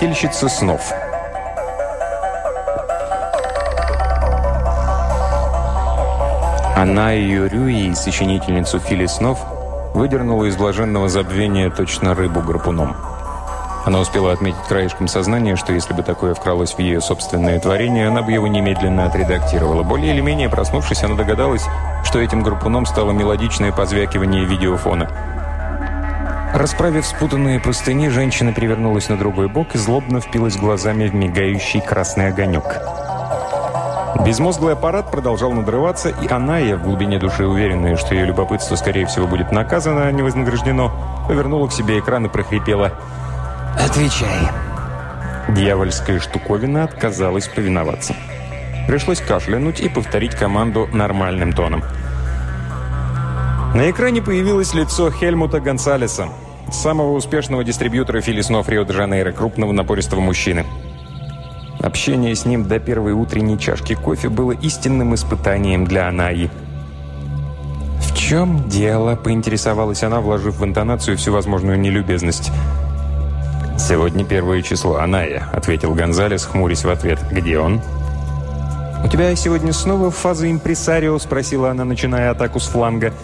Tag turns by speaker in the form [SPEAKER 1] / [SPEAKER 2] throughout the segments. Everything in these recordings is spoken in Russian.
[SPEAKER 1] Плетельщица снов. Она и Юрюи, сочинительницу Фили снов, выдернула из блаженного забвения точно рыбу гарпуном. Она успела отметить краешком сознания, что если бы такое вкралось в ее собственное творение, она бы его немедленно отредактировала. Более или менее проснувшись, она догадалась, что этим гарпуном стало мелодичное позвякивание видеофона. Расправив спутанные простыни, женщина перевернулась на другой бок и злобно впилась глазами в мигающий красный огонек. Безмозглый аппарат продолжал надрываться, и она, я в глубине души уверенная, что ее любопытство, скорее всего, будет наказано, а не вознаграждено, повернула к себе экран и прохрипела «Отвечай». Дьявольская штуковина отказалась повиноваться. Пришлось кашлянуть и повторить команду нормальным тоном. На экране появилось лицо Хельмута Гонсалеса, самого успешного дистрибьютора филиснов Рио-де-Жанейро, крупного напористого мужчины. Общение с ним до первой утренней чашки кофе было истинным испытанием для Анаи. «В чем дело?» – поинтересовалась она, вложив в интонацию всю возможную нелюбезность. «Сегодня первое число, Аная», – ответил Гонзалес, хмурясь в ответ. «Где он?» «У тебя сегодня снова фаза импресарио?» – спросила она, начиная атаку с фланга.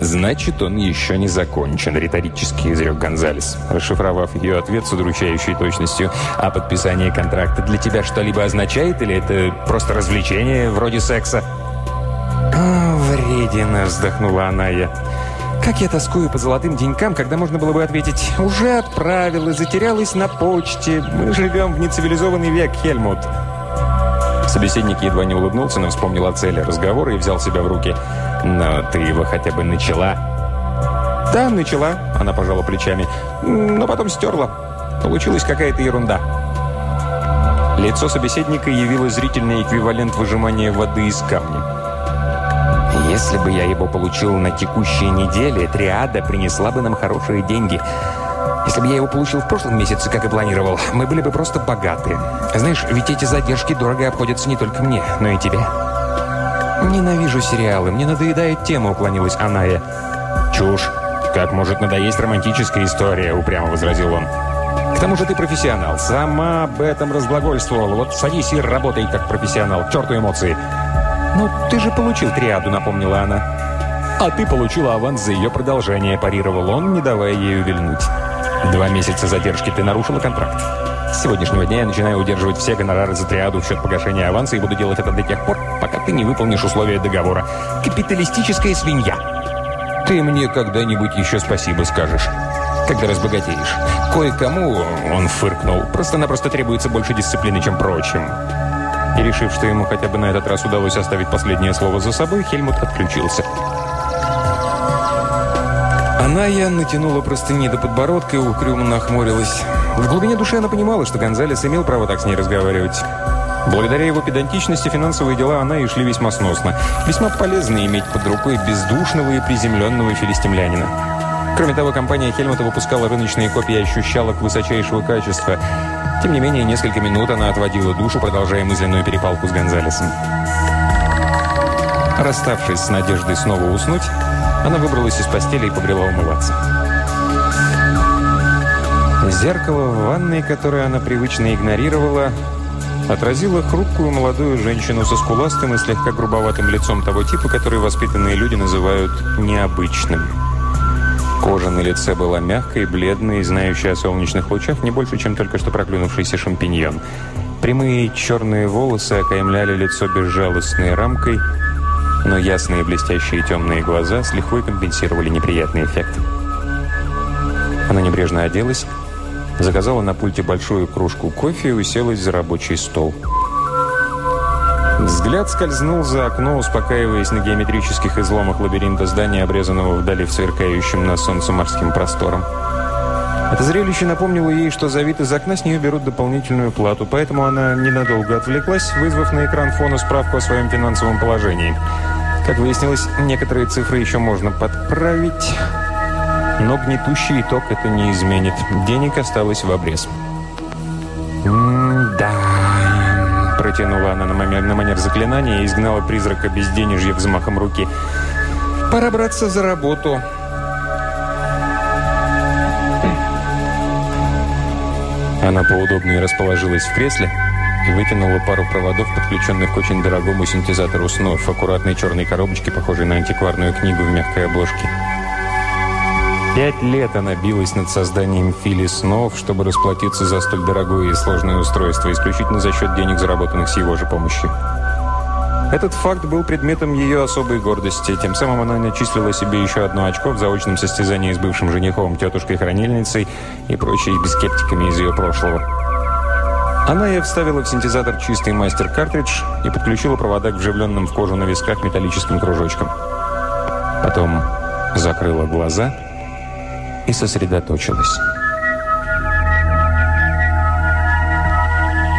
[SPEAKER 1] «Значит, он еще не закончен», — риторически изрек Гонзалес, расшифровав ее ответ с удручающей точностью. «А подписание контракта для тебя что-либо означает, или это просто развлечение, вроде секса?» «О, вредина!» — вздохнула она я. «Как я тоскую по золотым денькам, когда можно было бы ответить «Уже отправил и затерялась на почте. Мы живем в нецивилизованный век, Хельмут». Собеседник едва не улыбнулся, но вспомнил о цели разговора и взял себя в руки. «Но ты его хотя бы начала?» «Да, начала», — она пожала плечами. «Но потом стерла. Получилась какая-то ерунда». Лицо собеседника явило зрительный эквивалент выжимания воды из камня. «Если бы я его получил на текущей неделе, триада принесла бы нам хорошие деньги. Если бы я его получил в прошлом месяце, как и планировал, мы были бы просто богаты. Знаешь, ведь эти задержки дорого обходятся не только мне, но и тебе». «Ненавижу сериалы, мне надоедает тема», — уклонилась Аная. «Чушь. Как может надоесть романтическая история?» — упрямо возразил он. «К тому же ты профессионал. Сама об этом разглагольствовала. Вот садись и работай как профессионал. Черту эмоции». «Ну, ты же получил триаду», — напомнила она. «А ты получила аванс за ее продолжение», — парировал он, не давая ей увильнуть. «Два месяца задержки ты нарушила контракт. С сегодняшнего дня я начинаю удерживать все гонорары за триаду в счет погашения аванса и буду делать это до тех пор, пока ты не выполнишь условия договора. Капиталистическая свинья. Ты мне когда-нибудь еще спасибо скажешь, когда разбогатеешь. Кое-кому, он фыркнул, просто-напросто требуется больше дисциплины, чем прочим. И решив, что ему хотя бы на этот раз удалось оставить последнее слово за собой, Хельмут отключился. Она я натянула простыни до подбородка и угрюмо нахмурилась. В глубине души она понимала, что Гонзалес имел право так с ней разговаривать. Благодаря его педантичности финансовые дела она и шли весьма сносно. Весьма полезно иметь под рукой бездушного и приземленного филистимлянина. Кроме того, компания Хельмута выпускала рыночные копии ощущалок высочайшего качества. Тем не менее, несколько минут она отводила душу, продолжая мысленную перепалку с Гонзалесом. Расставшись с надеждой снова уснуть, она выбралась из постели и побрела умываться. Зеркало в ванной, которое она привычно игнорировала, отразило хрупкую молодую женщину со скуластым и слегка грубоватым лицом того типа, который воспитанные люди называют «необычным». Кожа на лице была мягкой, бледной, знающей о солнечных лучах не больше, чем только что проклюнувшийся шампиньон. Прямые черные волосы окаймляли лицо безжалостной рамкой – но ясные блестящие темные глаза с лихвой компенсировали неприятный эффект. Она небрежно оделась, заказала на пульте большую кружку кофе и уселась за рабочий стол. Взгляд скользнул за окно, успокаиваясь на геометрических изломах лабиринта здания, обрезанного вдали в сверкающем на солнце морским простором. Это зрелище напомнило ей, что за вид из окна с нее берут дополнительную плату, поэтому она ненадолго отвлеклась, вызвав на экран фона справку о своем финансовом положении – как выяснилось, некоторые цифры еще можно подправить, но гнетущий итог это не изменит. Денег осталось в обрез. «Да...» – протянула она на, манер, на манер заклинания и изгнала призрака безденежья взмахом руки. «Пора браться за работу». Она поудобнее расположилась в кресле и вытянула пару проводов, подключенных к очень дорогому синтезатору снов, аккуратной черной коробочке, похожей на антикварную книгу в мягкой обложке. Пять лет она билась над созданием фили снов, чтобы расплатиться за столь дорогое и сложное устройство, исключительно за счет денег, заработанных с его же помощью. Этот факт был предметом ее особой гордости. Тем самым она начислила себе еще одно очко в заочном состязании с бывшим женихом, тетушкой-хранильницей и прочей бискептиками из ее прошлого. Она и вставила в синтезатор чистый мастер-картридж и подключила провода к вживленным в кожу на висках металлическим кружочкам. Потом закрыла глаза – и сосредоточилась.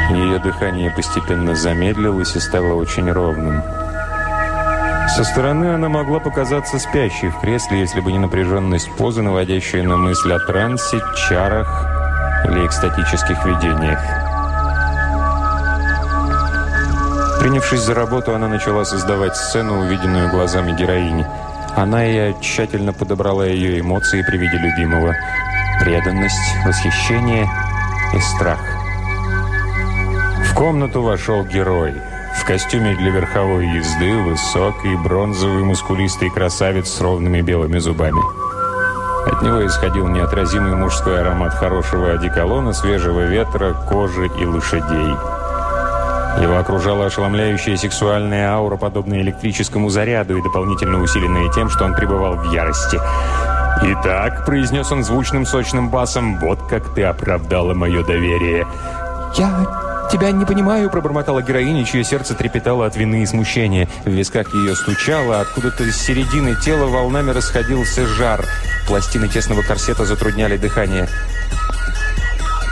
[SPEAKER 1] Ее дыхание постепенно замедлилось и стало очень ровным. Со стороны она могла показаться спящей в кресле, если бы не напряженность позы, наводящая на мысль о трансе, чарах или экстатических видениях. Принявшись за работу, она начала создавать сцену, увиденную глазами героини – она и тщательно подобрала ее эмоции при виде любимого. Преданность, восхищение и страх. В комнату вошел герой. В костюме для верховой езды высокий, бронзовый, мускулистый красавец с ровными белыми зубами. От него исходил неотразимый мужской аромат хорошего одеколона, свежего ветра, кожи и лошадей. Его окружала ошеломляющая сексуальная аура, подобная электрическому заряду и дополнительно усиленная тем, что он пребывал в ярости. «Итак», — произнес он звучным сочным басом, — «вот как ты оправдала мое доверие». «Я тебя не понимаю», — пробормотала героиня, чье сердце трепетало от вины и смущения. В висках ее стучало, откуда-то из середины тела волнами расходился жар. Пластины тесного корсета затрудняли дыхание.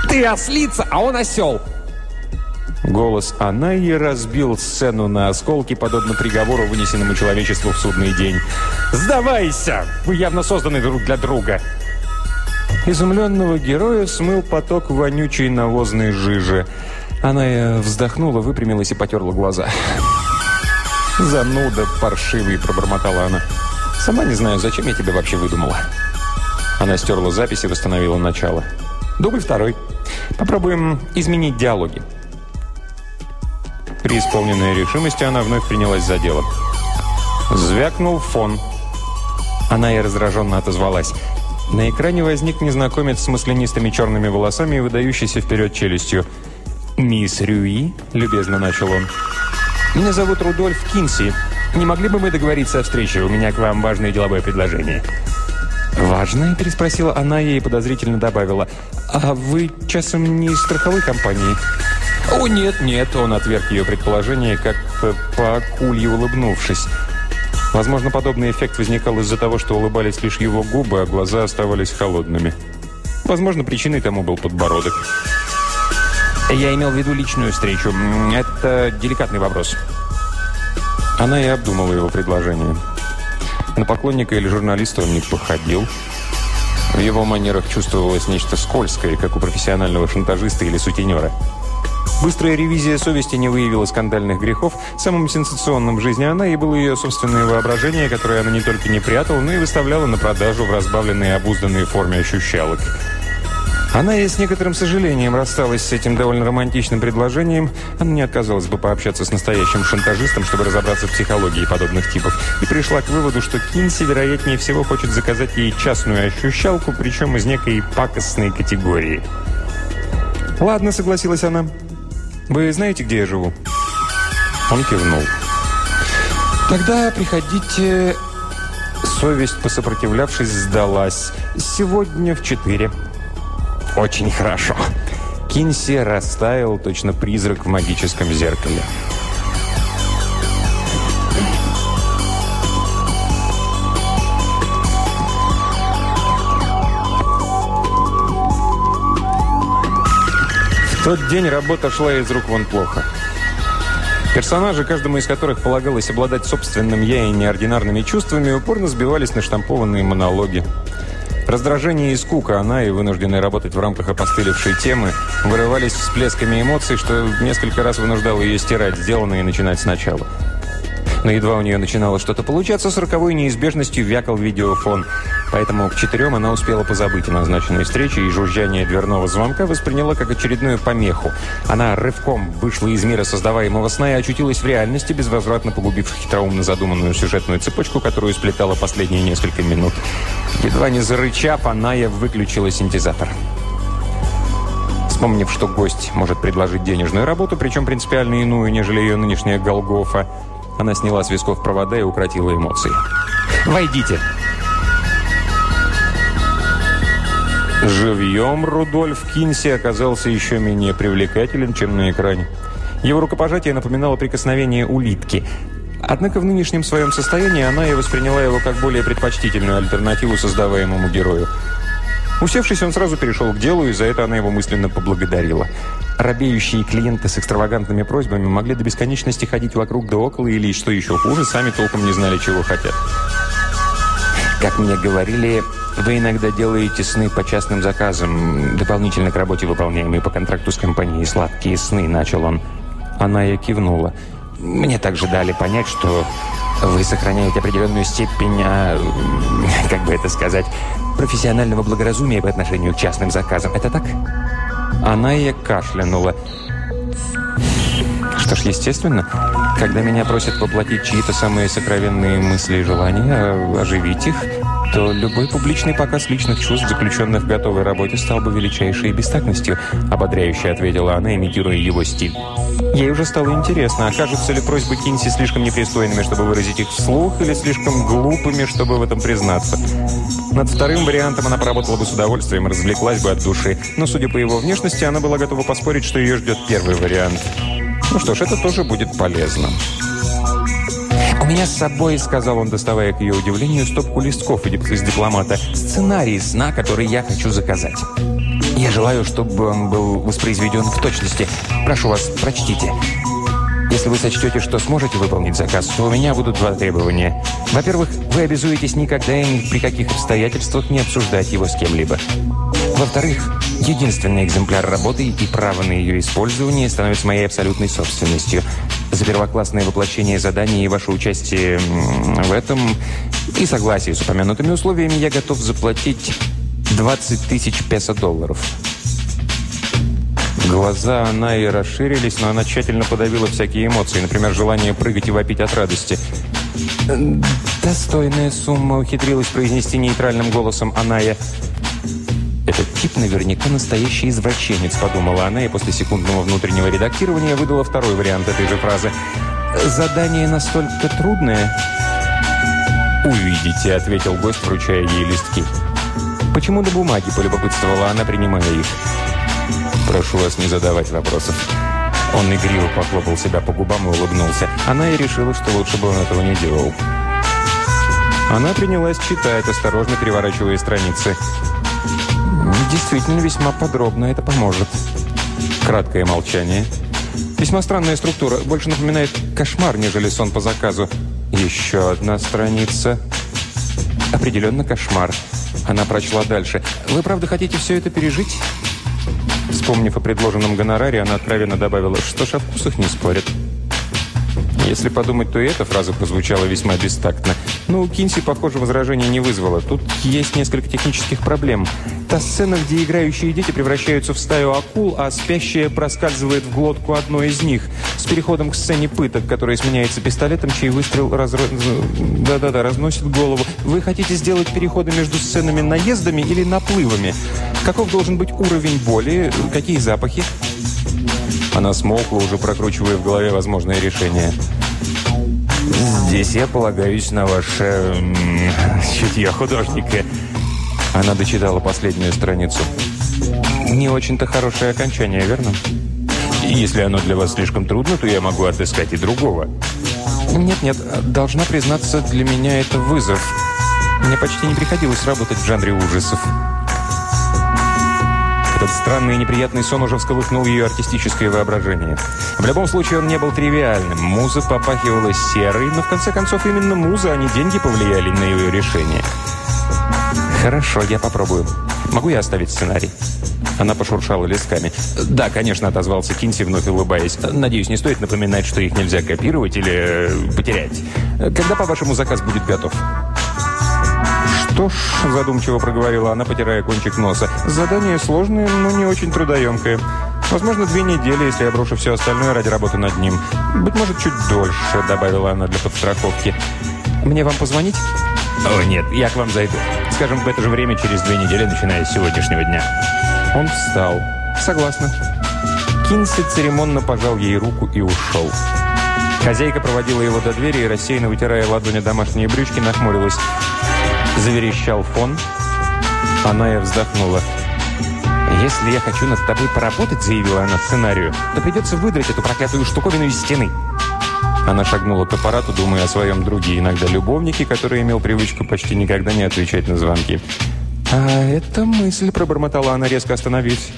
[SPEAKER 1] «Ты ослица, а он осел!» Голос Анаи разбил сцену на осколки, подобно приговору, вынесенному человечеству в судный день. «Сдавайся! Вы явно созданы друг для друга!» Изумленного героя смыл поток вонючей навозной жижи. Она вздохнула, выпрямилась и потерла глаза. «Зануда паршивый!» – пробормотала она. «Сама не знаю, зачем я тебя вообще выдумала». Она стерла запись и восстановила начало. Дубль второй. Попробуем изменить диалоги. Преисполненная решимости, она вновь принялась за дело. Звякнул фон. Она и раздраженно отозвалась. На экране возник незнакомец с маслянистыми черными волосами и выдающийся вперед челюстью. «Мисс Рюи», — любезно начал он. «Меня зовут Рудольф Кинси. Не могли бы мы договориться о встрече? У меня к вам важное деловое предложение». «Важное?» – переспросила она и подозрительно добавила. «А вы, часом, не из страховой компании?» «О, нет, нет», — он отверг ее предположение, как по акулье улыбнувшись. Возможно, подобный эффект возникал из-за того, что улыбались лишь его губы, а глаза оставались холодными. Возможно, причиной тому был подбородок. «Я имел в виду личную встречу. Это деликатный вопрос». Она и обдумала его предложение. На поклонника или журналиста он не походил. В его манерах чувствовалось нечто скользкое, как у профессионального шантажиста или сутенера. Быстрая ревизия совести не выявила скандальных грехов. Самым сенсационным в жизни она и было ее собственное воображение, которое она не только не прятала, но и выставляла на продажу в разбавленной и обузданной форме ощущалок. Она и с некоторым сожалением рассталась с этим довольно романтичным предложением. Она не отказалась бы пообщаться с настоящим шантажистом, чтобы разобраться в психологии подобных типов. И пришла к выводу, что Кинси, вероятнее всего, хочет заказать ей частную ощущалку, причем из некой пакостной категории. «Ладно», — согласилась она. Вы знаете, где я живу?» Он кивнул. «Тогда приходите...» Совесть, посопротивлявшись, сдалась. «Сегодня в четыре». «Очень хорошо». Кинси растаял, точно призрак в магическом зеркале. Тот день работа шла из рук вон плохо. Персонажи, каждому из которых полагалось обладать собственным «я» и неординарными чувствами, упорно сбивались на штампованные монологи. Раздражение и скука она и вынужденная работать в рамках опостылевшей темы вырывались всплесками эмоций, что несколько раз вынуждало ее стирать сделанное и начинать сначала. Но едва у нее начинало что-то получаться, с роковой неизбежностью вякал видеофон. Поэтому к четырем она успела позабыть о назначенной встрече, и жужжание дверного звонка восприняла как очередную помеху. Она рывком вышла из мира создаваемого сна и очутилась в реальности, безвозвратно погубив хитроумно задуманную сюжетную цепочку, которую сплетала последние несколько минут. Едва не зарычав, Аная выключила синтезатор. Вспомнив, что гость может предложить денежную работу, причем принципиально иную, нежели ее нынешняя Голгофа, она сняла с висков провода и укротила эмоции. «Войдите!» Живьем Рудольф Кинси оказался еще менее привлекателен, чем на экране. Его рукопожатие напоминало прикосновение улитки. Однако в нынешнем своем состоянии она и восприняла его как более предпочтительную альтернативу создаваемому герою. Усевшись, он сразу перешел к делу, и за это она его мысленно поблагодарила. Робеющие клиенты с экстравагантными просьбами могли до бесконечности ходить вокруг да около, или, что еще хуже, сами толком не знали, чего хотят. Как мне говорили, вы иногда делаете сны по частным заказам, дополнительно к работе, выполняемой по контракту с компанией «Сладкие сны», начал он. Она и кивнула. Мне также дали понять, что вы сохраняете определенную степень, а, как бы это сказать, профессионального благоразумия по отношению к частным заказам. Это так? Она и кашлянула. Что ж, естественно, когда меня просят воплотить чьи-то самые сокровенные мысли и желания, оживить их, то любой публичный показ личных чувств, заключенных в готовой работе, стал бы величайшей бестактностью, ободряюще ответила она, имитируя его стиль. Ей уже стало интересно, окажутся ли просьбы Кинси слишком непристойными, чтобы выразить их вслух, или слишком глупыми, чтобы в этом признаться. Над вторым вариантом она поработала бы с удовольствием, развлеклась бы от души, но, судя по его внешности, она была готова поспорить, что ее ждет первый вариант. Ну что ж, это тоже будет полезно. «У меня с собой», — сказал он, доставая к ее удивлению стопку листков из дипломата, «сценарий сна, который я хочу заказать. Я желаю, чтобы он был воспроизведен в точности. Прошу вас, прочтите». Если вы сочтете, что сможете выполнить заказ, то у меня будут два требования. Во-первых, вы обязуетесь никогда и ни при каких обстоятельствах не обсуждать его с кем-либо. Во-вторых, единственный экземпляр работы и право на ее использование становится моей абсолютной собственностью. За первоклассное воплощение задания и ваше участие в этом и согласие с упомянутыми условиями я готов заплатить 20 тысяч песо долларов. Глаза она и расширились, но она тщательно подавила всякие эмоции, например, желание прыгать и вопить от радости. «Достойная сумма», — ухитрилась произнести нейтральным голосом Аная. «Этот тип наверняка настоящий извращенец», — подумала она, и после секундного внутреннего редактирования выдала второй вариант этой же фразы. «Задание настолько трудное?» «Увидите», — ответил гость, вручая ей листки. «Почему до бумаги?» – полюбопытствовала она, принимая их. «Прошу вас не задавать вопросов». Он игриво похлопал себя по губам и улыбнулся. Она и решила, что лучше бы он этого не делал. Она принялась читать, осторожно переворачивая страницы. Действительно, весьма подробно это поможет. Краткое молчание. Весьма странная структура. Больше напоминает кошмар, нежели сон по заказу. Еще одна страница. Определенно кошмар. Она прочла дальше. «Вы правда хотите все это пережить?» Вспомнив о предложенном гонораре, она откровенно добавила, что ж, о вкусах не спорят. Если подумать, то и эта фраза прозвучала весьма бестактно. Но у Кинси, похоже, возражения не вызвало. Тут есть несколько технических проблем. Та сцена, где играющие дети превращаются в стаю акул, а спящая проскальзывает в глотку одной из них, с переходом к сцене пыток, которая сменяется пистолетом, чей выстрел разро... да-да-да, разносит голову. Вы хотите сделать переходы между сценами наездами или наплывами? Каков должен быть уровень боли? Какие запахи? Она смолкла, уже прокручивая в голове возможное решение. «Здесь я полагаюсь на ваше чутье художника». Она дочитала последнюю страницу. «Не очень-то хорошее окончание, верно?» «Если оно для вас слишком трудно, то я могу отыскать и другого». «Нет-нет, должна признаться, для меня это вызов. Мне почти не приходилось работать в жанре ужасов». Этот странный и неприятный сон уже всколыхнул ее артистическое воображение. В любом случае, он не был тривиальным. Муза попахивала серой, но в конце концов именно муза, а не деньги повлияли на ее решение. «Хорошо, я попробую. Могу я оставить сценарий?» Она пошуршала листками. «Да, конечно», — отозвался Кинси, вновь улыбаясь. «Надеюсь, не стоит напоминать, что их нельзя копировать или э, потерять. Когда, по-вашему, заказ будет готов?» «Что ж», — задумчиво проговорила она, потирая кончик носа, «задание сложное, но не очень трудоемкое. Возможно, две недели, если я брошу все остальное ради работы над ним. Быть может, чуть дольше», — добавила она для подстраховки. «Мне вам позвонить?» «О, нет, я к вам зайду. Скажем, в это же время через две недели, начиная с сегодняшнего дня». Он встал. «Согласна». Кинси церемонно пожал ей руку и ушел. Хозяйка проводила его до двери и, рассеянно вытирая ладони домашние брючки, нахмурилась. Заверещал фон. Она и вздохнула. «Если я хочу над тобой поработать», — заявила она сценарию, «то придется выдрать эту проклятую штуковину из стены». Она шагнула к аппарату, думая о своем друге, иногда любовнике, который имел привычку почти никогда не отвечать на звонки. «А это мысль», — пробормотала она, резко остановившись.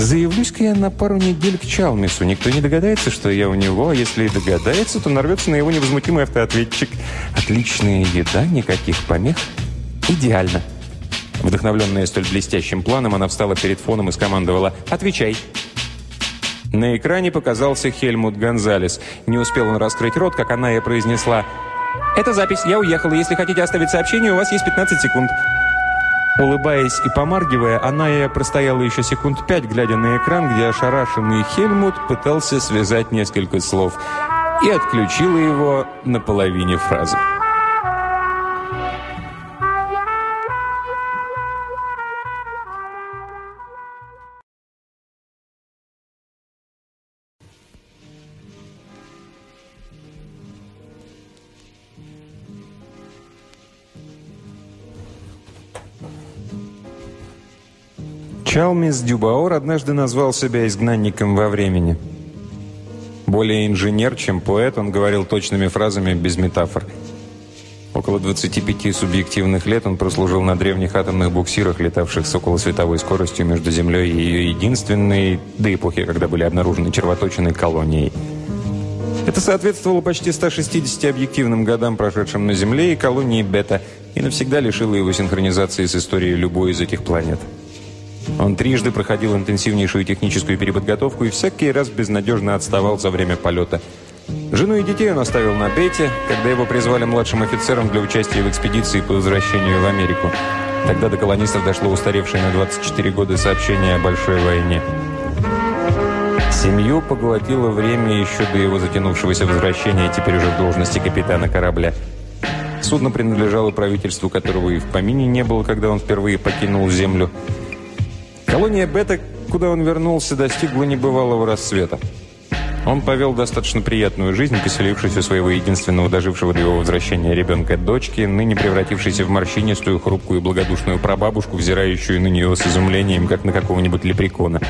[SPEAKER 1] «Заявлюсь-ка я на пару недель к Чалмису. Никто не догадается, что я у него, а если и догадается, то нарвется на его невозмутимый автоответчик. Отличная еда, никаких помех. Идеально». Вдохновленная столь блестящим планом, она встала перед фоном и скомандовала «Отвечай». На экране показался Хельмут Гонзалес. Не успел он раскрыть рот, как она и произнесла «Это запись, я уехала. Если хотите оставить сообщение, у вас есть 15 секунд». Улыбаясь и помаргивая, она и простояла еще секунд пять, глядя на экран, где ошарашенный Хельмут пытался связать несколько слов и отключила его на половине фразы. Чалмис Дюбаор однажды назвал себя изгнанником во времени. Более инженер, чем поэт, он говорил точными фразами, без метафор. Около 25 субъективных лет он прослужил на древних атомных буксирах, летавших с околосветовой скоростью между Землей и ее единственной, до эпохи, когда были обнаружены червоточиной колонией. Это соответствовало почти 160 объективным годам, прошедшим на Земле и колонии Бета, и навсегда лишило его синхронизации с историей любой из этих планет. Он трижды проходил интенсивнейшую техническую переподготовку и всякий раз безнадежно отставал за время полета. Жену и детей он оставил на Бете, когда его призвали младшим офицером для участия в экспедиции по возвращению в Америку. Тогда до колонистов дошло устаревшее на 24 года сообщение о большой войне. Семью поглотило время еще до его затянувшегося возвращения, теперь уже в должности капитана корабля. Судно принадлежало правительству, которого и в помине не было, когда он впервые покинул Землю. Колония Бета, куда он вернулся, достигла небывалого рассвета. Он повел достаточно приятную жизнь, поселившись у своего единственного дожившего до его возвращения ребенка дочки, ныне превратившейся в морщинистую, хрупкую и благодушную прабабушку, взирающую на нее с изумлением, как на какого-нибудь лепрекона.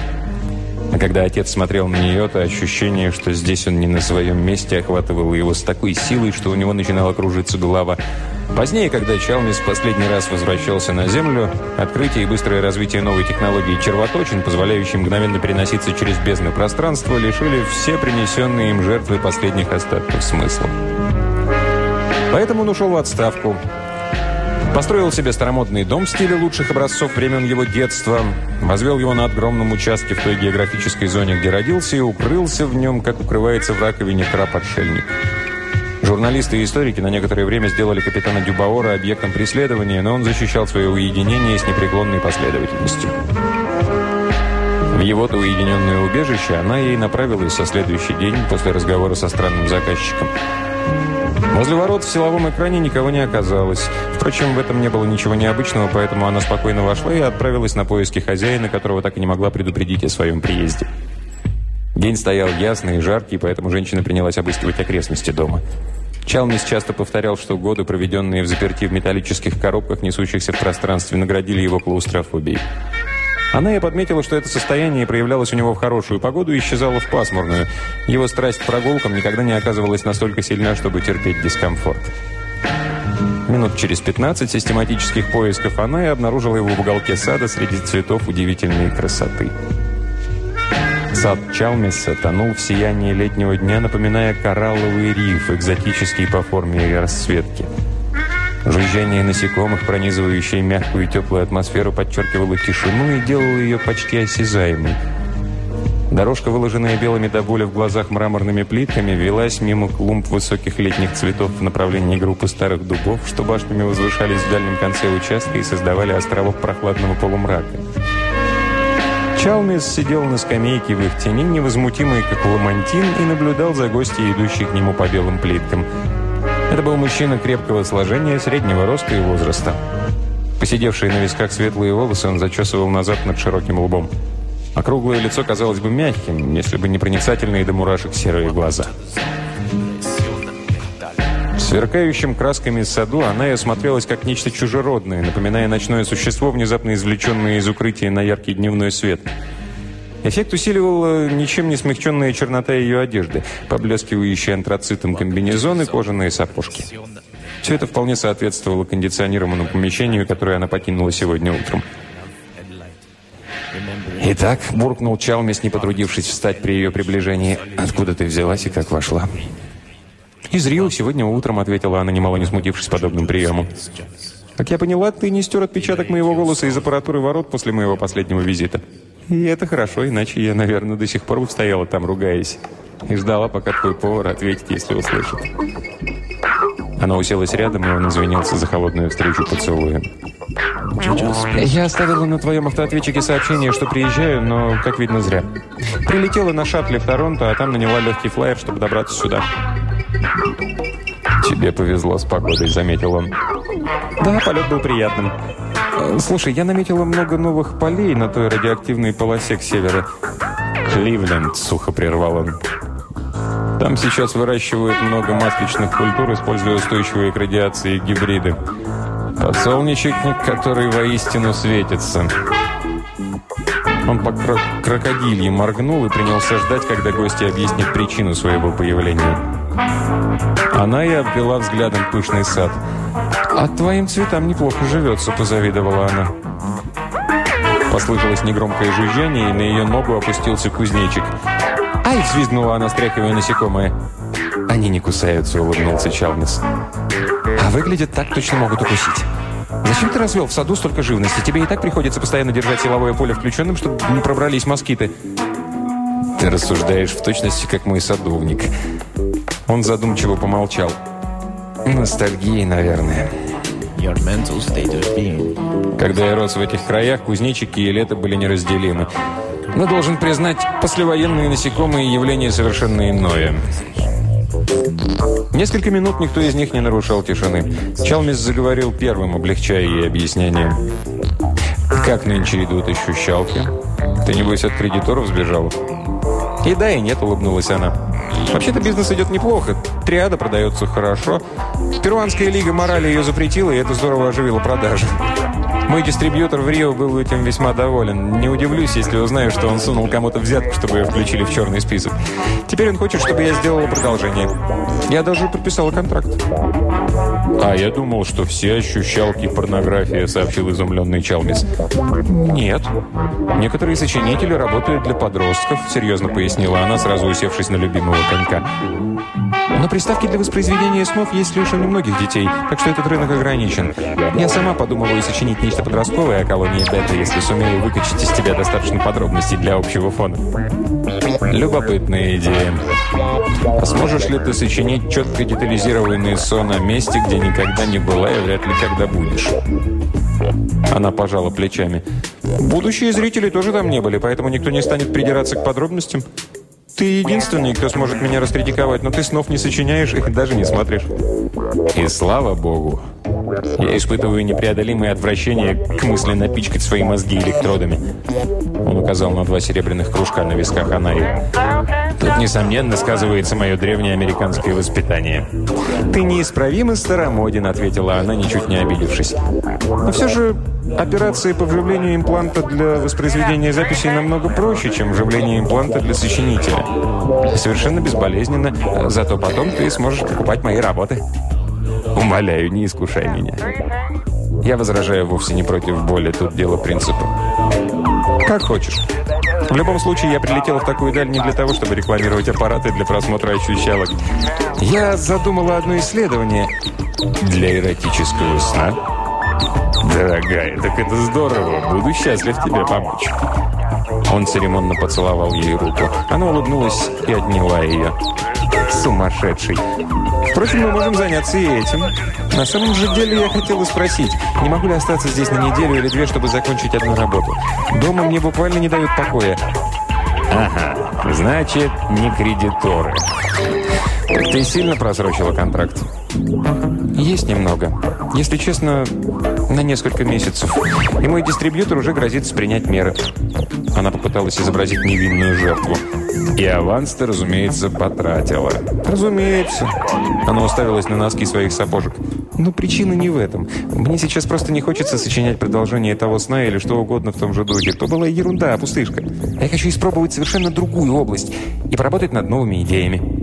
[SPEAKER 1] А когда отец смотрел на нее, то ощущение, что здесь он не на своем месте, охватывало его с такой силой, что у него начинала кружиться голова – Позднее, когда Чалмис в последний раз возвращался на Землю, открытие и быстрое развитие новой технологии червоточин, позволяющей мгновенно переноситься через бездны пространства, лишили все принесенные им жертвы последних остатков смысла. Поэтому он ушел в отставку. Построил себе старомодный дом в стиле лучших образцов времен его детства, возвел его на огромном участке в той географической зоне, где родился, и укрылся в нем, как укрывается в раковине краб-отшельник. Журналисты и историки на некоторое время сделали капитана Дюбаора объектом преследования, но он защищал свое уединение с непреклонной последовательностью. В его-то уединенное убежище она ей направилась со следующий день после разговора со странным заказчиком. Возле ворот в силовом экране никого не оказалось. Впрочем, в этом не было ничего необычного, поэтому она спокойно вошла и отправилась на поиски хозяина, которого так и не могла предупредить о своем приезде. День стоял ясный и жаркий, поэтому женщина принялась обыскивать окрестности дома. Чалмис часто повторял, что годы, проведенные в заперти в металлических коробках, несущихся в пространстве, наградили его клаустрофобией. Она и подметила, что это состояние проявлялось у него в хорошую погоду и исчезало в пасмурную. Его страсть к прогулкам никогда не оказывалась настолько сильна, чтобы терпеть дискомфорт. Минут через 15 систематических поисков она и обнаружила его в уголке сада среди цветов удивительной красоты. Сад Чалмиса тонул в сиянии летнего дня, напоминая коралловый риф, экзотический по форме и расцветке. Жужжание насекомых, пронизывающее мягкую и теплую атмосферу, подчеркивало тишину и делало ее почти осязаемой. Дорожка, выложенная белыми до боли в глазах мраморными плитками, велась мимо клумб высоких летних цветов в направлении группы старых дубов, что башнями возвышались в дальнем конце участка и создавали островок прохладного полумрака. Чалмис сидел на скамейке в их тени, невозмутимый, как ламантин, и наблюдал за гостями, идущих к нему по белым плиткам. Это был мужчина крепкого сложения, среднего роста и возраста. Посидевшие на висках светлые волосы он зачесывал назад над широким лбом. Округлое лицо казалось бы мягким, если бы не проницательные до мурашек серые глаза. Сверкающем красками саду она и осмотрелась как нечто чужеродное, напоминая ночное существо, внезапно извлеченное из укрытия на яркий дневной свет. Эффект усиливал ничем не смягченная чернота ее одежды, поблескивающие антрацитом комбинезон и кожаные сапожки. Все это вполне соответствовало кондиционированному помещению, которое она покинула сегодня утром. «Итак», — буркнул Чалмис, не потрудившись встать при ее приближении, «откуда ты взялась и как вошла?» «Из Рио сегодня утром», — ответила она, немало не смутившись подобным приемом. «Как я поняла, ты не стер отпечаток моего голоса из аппаратуры ворот после моего последнего визита. И это хорошо, иначе я, наверное, до сих пор стояла там, ругаясь, и ждала, пока твой повар ответит, если услышит». Она уселась рядом, и он извинился за холодную встречу поцелуем. Я оставила на твоем автоответчике сообщение, что приезжаю, но, как видно, зря. Прилетела на шаттле в Торонто, а там наняла легкий флайер, чтобы добраться сюда. «Тебе повезло с погодой», — заметил он. «Да, полет был приятным. Слушай, я наметила много новых полей на той радиоактивной полосе к северу». «Кливленд», — сухо прервал он. «Там сейчас выращивают много масличных культур, используя устойчивые к радиации гибриды. Подсолнечник, который воистину светится. Он по кро крокодилье моргнул и принялся ждать, когда гости объяснит причину своего появления. Она и обвела взглядом пышный сад. «А твоим цветам неплохо живется», — позавидовала она. Послышалось негромкое жужжание, и на ее ногу опустился кузнечик. «Ай!» — взвизгнула она, стряхивая насекомое. «Они не кусаются», — улыбнулся Чалмис. «А выглядят так, точно могут укусить». «Зачем ты развел в саду столько живности? Тебе и так приходится постоянно держать силовое поле включенным, чтобы не пробрались москиты». «Ты рассуждаешь в точности, как мой садовник». Он задумчиво помолчал. «Ностальгии, наверное». Когда я рос в этих краях, кузнечики и лето были неразделимы. Но должен признать, послевоенные насекомые явление совершенно иное. Несколько минут никто из них не нарушал тишины. Чалмис заговорил первым, облегчая ей объяснение. «Как нынче идут ощущалки? Ты, небось, от кредиторов сбежал? «И да, и нет», — улыбнулась она. «Вообще-то бизнес идет неплохо. Триада продается хорошо. Перуанская лига морали ее запретила, и это здорово оживило продажи. Мой дистрибьютор в Рио был этим весьма доволен. Не удивлюсь, если узнаю, что он сунул кому-то взятку, чтобы ее включили в черный список. Теперь он хочет, чтобы я сделала продолжение. Я даже подписала контракт. «А я думал, что все ощущалки порнография», — сообщил изумленный Чалмис. «Нет. Некоторые сочинители работают для подростков», — серьезно пояснила она, сразу усевшись на любимого конька. Но приставки для воспроизведения снов есть лишь у немногих детей, так что этот рынок ограничен. Я сама подумала и сочинить нечто подростковое о колонии Бета, если сумею выкачать из тебя достаточно подробностей для общего фона. Любопытная идея. А сможешь ли ты сочинить четко детализированный сон о месте, где никогда не была и вряд ли когда будешь? Она пожала плечами. Будущие зрители тоже там не были, поэтому никто не станет придираться к подробностям. Ты единственный, кто сможет меня раскритиковать, но ты снов не сочиняешь и даже не смотришь. И слава богу. Я испытываю непреодолимое отвращение к мысли напичкать свои мозги электродами. Он указал на два серебряных кружка на висках Анари. Тут, несомненно, сказывается мое древнее американское воспитание. «Ты неисправимо старомоден», — ответила она, ничуть не обидевшись. «Но все же операции по вживлению импланта для воспроизведения записей намного проще, чем вживление импланта для сочинителя. Совершенно безболезненно, зато потом ты сможешь покупать мои работы». Умоляю, не искушай меня. Я возражаю вовсе не против боли, тут дело принципа. Как хочешь. В любом случае, я прилетела в такую даль не для того, чтобы рекламировать аппараты для просмотра ощущалок. Я задумала одно исследование для эротического сна. Дорогая, так это здорово. Буду счастлив тебе помочь. Он церемонно поцеловал ей руку. Она улыбнулась и отняла ее. Сумасшедший. Впрочем, мы можем заняться и этим. На самом же деле я хотела спросить, не могу ли остаться здесь на неделю или две, чтобы закончить одну работу? Дома мне буквально не дают покоя. Ага, значит, не кредиторы. Ты сильно просрочила контракт? Есть немного. Если честно, на несколько месяцев. И мой дистрибьютор уже грозится принять меры. Она попыталась изобразить невинную жертву. И аванс ты, разумеется, потратила. Разумеется. Она уставилась на носки своих сапожек. Но причина не в этом. Мне сейчас просто не хочется сочинять продолжение того сна или что угодно в том же духе. То была ерунда, пустышка. Я хочу испробовать совершенно другую область и поработать над новыми идеями.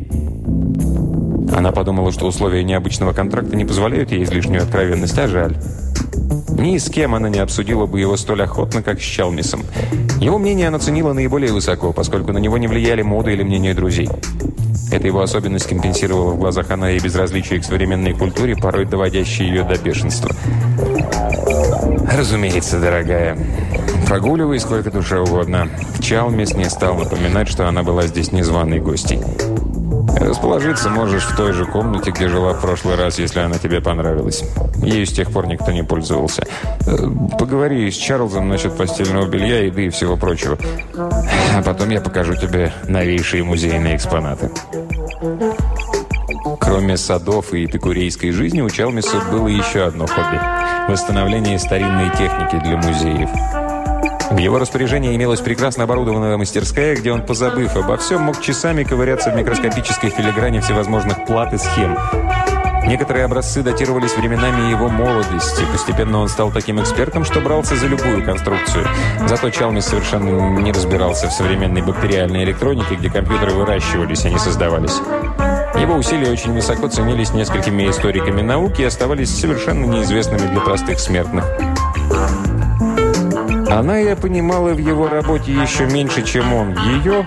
[SPEAKER 1] Она подумала, что условия необычного контракта не позволяют ей излишнюю откровенность, а жаль. Ни с кем она не обсудила бы его столь охотно, как с Чалмисом. Его мнение она ценила наиболее высоко, поскольку на него не влияли моды или мнения друзей. Эта его особенность компенсировала в глазах она и безразличие к современной культуре, порой доводящей ее до бешенства. «Разумеется, дорогая. Прогуливай сколько душе угодно». Чалмис не стал напоминать, что она была здесь незваной гостей. Расположиться можешь в той же комнате, где жила в прошлый раз, если она тебе понравилась. Ею с тех пор никто не пользовался. Э, поговори с Чарльзом насчет постельного белья, еды и всего прочего. А потом я покажу тебе новейшие музейные экспонаты. Кроме садов и эпикурейской жизни, у Чалмиса было еще одно хобби – восстановление старинной техники для музеев – в его распоряжении имелась прекрасно оборудованная мастерская, где он, позабыв обо всем, мог часами ковыряться в микроскопической филиграни всевозможных плат и схем. Некоторые образцы датировались временами его молодости. Постепенно он стал таким экспертом, что брался за любую конструкцию. Зато Чалмис совершенно не разбирался в современной бактериальной электронике, где компьютеры выращивались, а не создавались. Его усилия очень высоко ценились несколькими историками науки и оставались совершенно неизвестными для простых смертных. Она, я понимала, в его работе еще меньше, чем он в ее,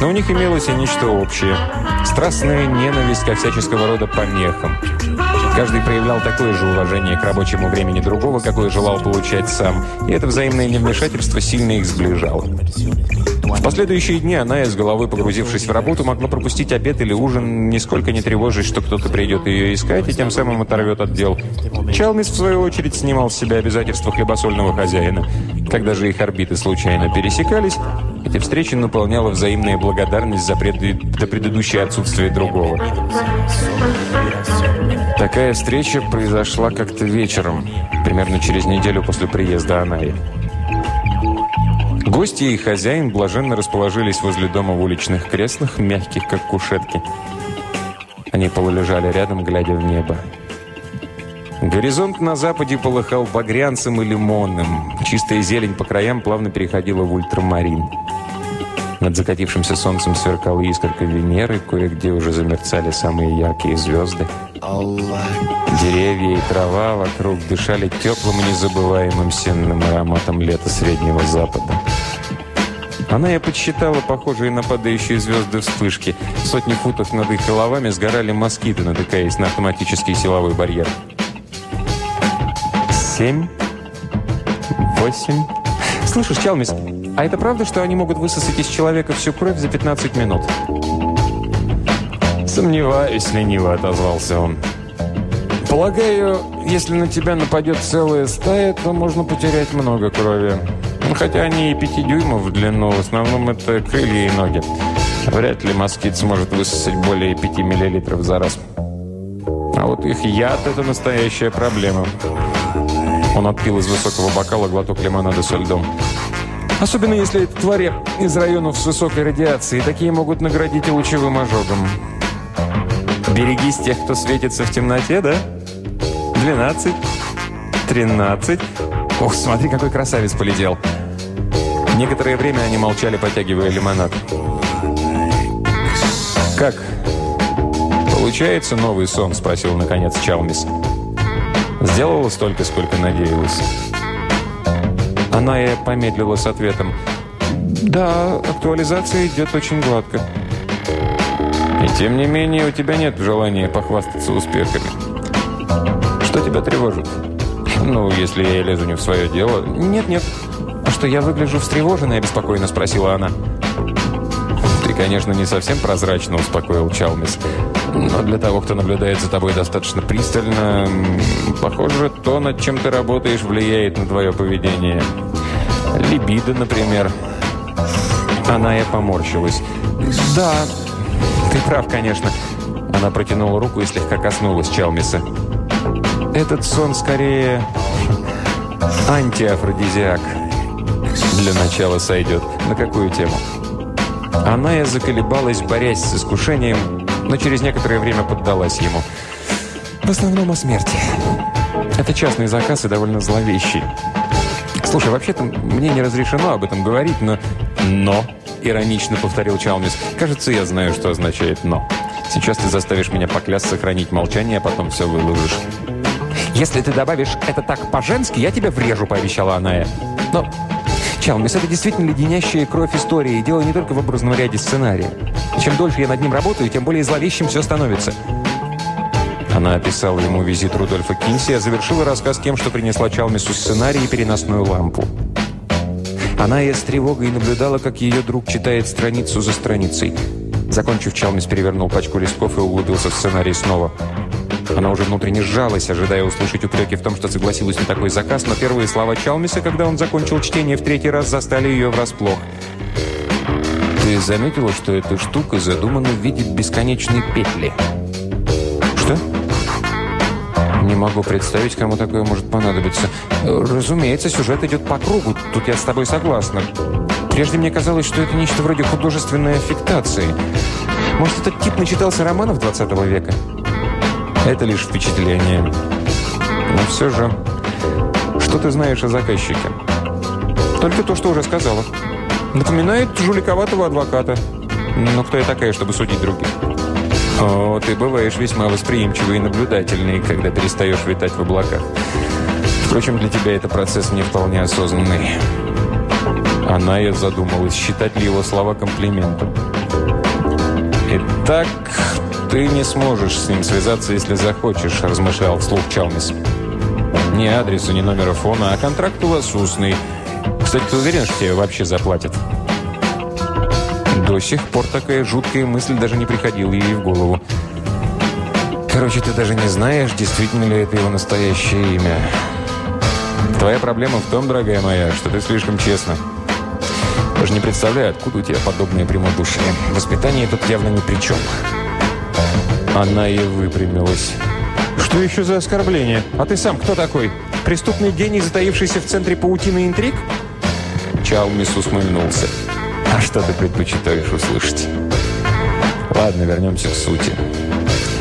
[SPEAKER 1] но у них имелось и нечто общее. Страстная ненависть ко всяческого рода помехам. Каждый проявлял такое же уважение к рабочему времени другого, какое желал получать сам, и это взаимное невмешательство сильно их сближало. В последующие дни она, из головы погрузившись в работу, могла пропустить обед или ужин, нисколько не тревожась, что кто-то придет ее искать и тем самым оторвет от дел. Чалмис, в свою очередь, снимал с себя обязательства хлебосольного хозяина. Когда же их орбиты случайно пересекались, эти встречи наполняла взаимная благодарность за, пред... предыдущее отсутствие другого. Такая встреча произошла как-то вечером, примерно через неделю после приезда Анаи. Гости и хозяин блаженно расположились возле дома в уличных креслах, мягких, как кушетки. Они полулежали рядом, глядя в небо. Горизонт на западе полыхал багрянцем и лимонным. Чистая зелень по краям плавно переходила в ультрамарин. Над закатившимся солнцем сверкала искорка Венеры, кое-где уже замерцали самые яркие звезды. Деревья и трава вокруг дышали теплым и незабываемым сенным ароматом лета Среднего Запада. Она я подсчитала похожие на падающие звезды вспышки. Сотни футов над их головами сгорали москиты, натыкаясь на автоматический силовой барьер. Семь. Восемь. Слышишь, Чалмис, а это правда, что они могут высосать из человека всю кровь за 15 минут? Сомневаюсь, лениво отозвался он. Полагаю, если на тебя нападет целая стая, то можно потерять много крови. Ну, хотя они и 5 дюймов в длину, в основном это крылья и ноги. Вряд ли москит сможет высосать более 5 миллилитров за раз. А вот их яд – это настоящая проблема. Он отпил из высокого бокала глоток лимонада со льдом. Особенно если это твари из районов с высокой радиацией. Такие могут наградить лучевым ожогом. Берегись тех, кто светится в темноте, да? 12, 13. Ох, смотри, какой красавец полетел. Некоторое время они молчали, потягивая лимонад. «Как? Получается новый сон?» – спросил, наконец, Чалмис. «Сделала столько, сколько надеялась». Она и помедлила с ответом. Да, актуализация идет очень гладко. И тем не менее у тебя нет желания похвастаться успехами. Что тебя тревожит? Ну, если я лезу не в свое дело. Нет-нет. А что, я выгляжу встревоженной, обеспокоенно спросила она. Конечно, не совсем прозрачно успокоил Чалмис. Но для того, кто наблюдает за тобой достаточно пристально, похоже, то, над чем ты работаешь, влияет на твое поведение. Либидо, например. Она и поморщилась. «Да, ты прав, конечно». Она протянула руку и слегка коснулась Чалмиса. «Этот сон скорее антиафродизиак. Для начала сойдет. На какую тему?» Она и заколебалась, борясь с искушением, но через некоторое время поддалась ему. В основном о смерти. Это частный заказ и довольно зловещий. Слушай, вообще-то мне не разрешено об этом говорить, но... Но, иронично повторил Чалмис, кажется, я знаю, что означает «но». Сейчас ты заставишь меня поклясться сохранить молчание, а потом все выложишь. «Если ты добавишь это так по-женски, я тебя врежу», — пообещала Аная. «Но, Чалмис, это действительно леденящая кровь истории. Дело не только в образном ряде сценария. Чем дольше я над ним работаю, тем более зловещим все становится». Она описала ему визит Рудольфа Кинси, а завершила рассказ тем, что принесла Чалмису сценарий и переносную лампу. Она и с тревогой наблюдала, как ее друг читает страницу за страницей. Закончив, Чалмис перевернул пачку листков и углубился в сценарий снова. Она уже внутренне сжалась, ожидая услышать упреки в том, что согласилась на такой заказ, но первые слова Чалмиса, когда он закончил чтение в третий раз, застали ее врасплох. «Ты заметила, что эта штука задумана в виде бесконечной петли?» «Что?» Не могу представить, кому такое может понадобиться. Разумеется, сюжет идет по кругу. Тут я с тобой согласна. Прежде мне казалось, что это нечто вроде художественной аффектации. Может, этот тип начитался романов 20 века? Это лишь впечатление. Но все же... Что ты знаешь о заказчике? Только то, что уже сказала. Напоминает жуликоватого адвоката. Но кто я такая, чтобы судить других? О, ты бываешь весьма восприимчивый и наблюдательный, когда перестаешь витать в облаках. Впрочем, для тебя это процесс не вполне осознанный. Она я задумалась, считать ли его слова комплиментом. «Итак, ты не сможешь с ним связаться, если захочешь», – размышлял вслух Чалмис. «Ни адресу, ни номера фона, а контракт у вас устный. Кстати, ты уверен, что тебе вообще заплатят?» До сих пор такая жуткая мысль даже не приходила ей в голову. Короче, ты даже не знаешь, действительно ли это его настоящее имя. Твоя проблема в том, дорогая моя, что ты слишком честна. Даже не представляю, откуда у тебя подобные прямодушие. Воспитание тут явно ни при чем. Она и выпрямилась. Что еще за оскорбление? А ты сам кто такой? Преступный гений, затаившийся в центре паутины интриг? Чалмис усмыльнулся. А что ты предпочитаешь услышать? Ладно, вернемся к сути.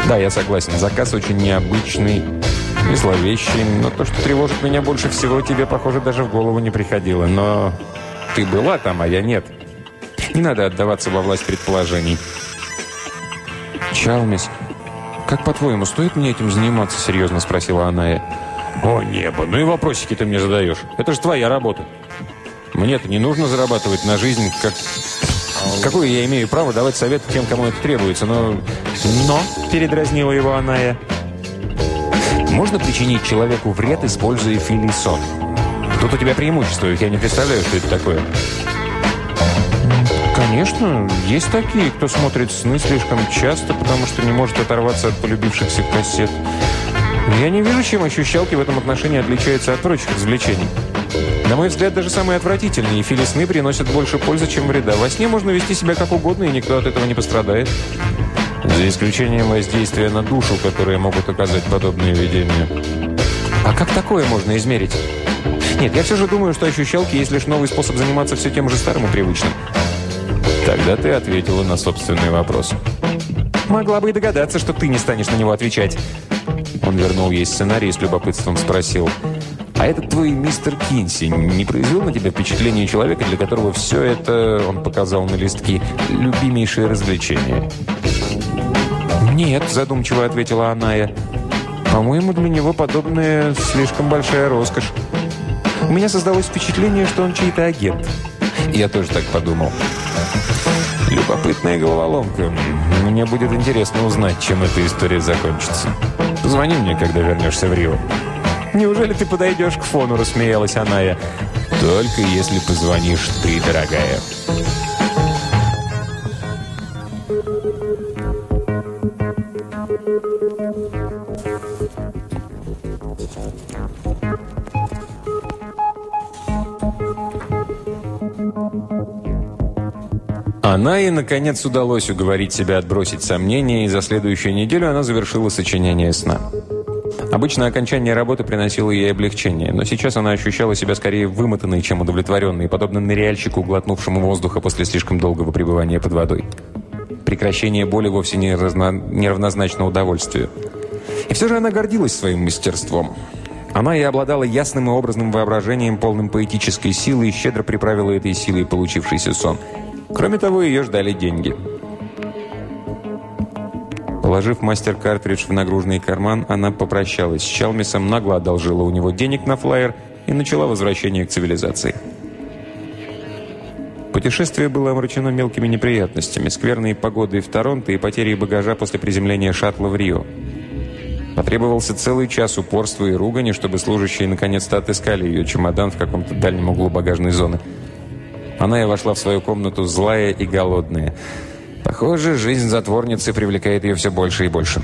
[SPEAKER 1] Да, я согласен, заказ очень необычный и зловещий, но то, что тревожит меня больше всего, тебе, похоже, даже в голову не приходило. Но ты была там, а я нет. Не надо отдаваться во власть предположений. Чалмис, как по-твоему, стоит мне этим заниматься? Серьезно спросила она. О, небо, ну и вопросики ты мне задаешь. Это же твоя работа. Мне-то не нужно зарабатывать на жизнь, как... Какое я имею право давать совет тем, кому это требуется, но... Но, передразнила его Аная, можно причинить человеку вред, используя филисон. Тут у тебя преимущество, я не представляю, что это такое. Конечно, есть такие, кто смотрит сны слишком часто, потому что не может оторваться от полюбившихся кассет. Я не вижу, чем ощущалки в этом отношении отличаются от прочих развлечений. На мой взгляд, даже самые отвратительные филисны приносят больше пользы, чем вреда. Во сне можно вести себя как угодно, и никто от этого не пострадает. За исключением воздействия на душу, которые могут оказать подобные видения. А как такое можно измерить? Нет, я все же думаю, что ощущалки есть лишь новый способ заниматься все тем же старым и привычным. Тогда ты ответила на собственный вопрос. Могла бы и догадаться, что ты не станешь на него отвечать. Он вернул ей сценарий и с любопытством спросил – а этот твой мистер Кинси не произвел на тебя впечатление человека, для которого все это, он показал на листки, любимейшее развлечение? «Нет», – задумчиво ответила Аная. «По-моему, для него подобное слишком большая роскошь. У меня создалось впечатление, что он чей-то агент. Я тоже так подумал. Любопытная головоломка. Мне будет интересно узнать, чем эта история закончится. Звони мне, когда вернешься в Рио. Неужели ты подойдешь к фону, рассмеялась Аная. Только если позвонишь ты, дорогая. Она и, наконец, удалось уговорить себя отбросить сомнения, и за следующую неделю она завершила сочинение сна. Обычно окончание работы приносило ей облегчение, но сейчас она ощущала себя скорее вымотанной, чем удовлетворенной, подобно ныряльщику, глотнувшему воздуха после слишком долгого пребывания под водой. Прекращение боли вовсе не, разно... не равнозначно удовольствию. И все же она гордилась своим мастерством. Она и обладала ясным и образным воображением, полным поэтической силы, и щедро приправила этой силой получившийся сон – Кроме того, ее ждали деньги. Положив мастер-картридж в нагруженный карман, она попрощалась с Чалмисом, нагло одолжила у него денег на флайер и начала возвращение к цивилизации. Путешествие было омрачено мелкими неприятностями, скверной погодой в Торонто и потерей багажа после приземления шаттла в Рио. Потребовался целый час упорства и ругани, чтобы служащие наконец-то отыскали ее чемодан в каком-то дальнем углу багажной зоны. Она и вошла в свою комнату злая и голодная. Похоже, жизнь затворницы привлекает ее все больше и больше.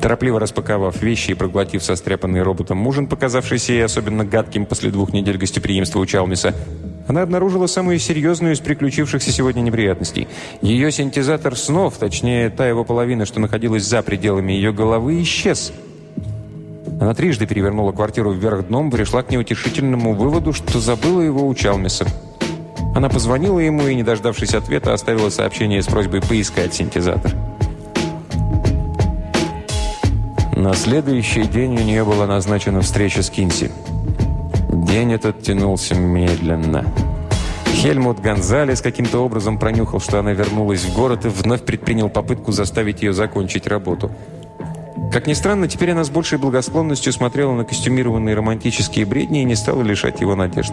[SPEAKER 1] Торопливо распаковав вещи и проглотив состряпанный роботом ужин, показавшийся ей особенно гадким после двух недель гостеприимства у Чалмиса, она обнаружила самую серьезную из приключившихся сегодня неприятностей. Ее синтезатор снов, точнее, та его половина, что находилась за пределами ее головы, исчез – она трижды перевернула квартиру вверх дном, пришла к неутешительному выводу, что забыла его у Чалмиса. Она позвонила ему и, не дождавшись ответа, оставила сообщение с просьбой поискать синтезатор. На следующий день у нее была назначена встреча с Кинси. День этот тянулся медленно. Хельмут Гонзалес каким-то образом пронюхал, что она вернулась в город и вновь предпринял попытку заставить ее закончить работу – как ни странно, теперь она с большей благосклонностью смотрела на костюмированные романтические бредни и не стала лишать его надежд.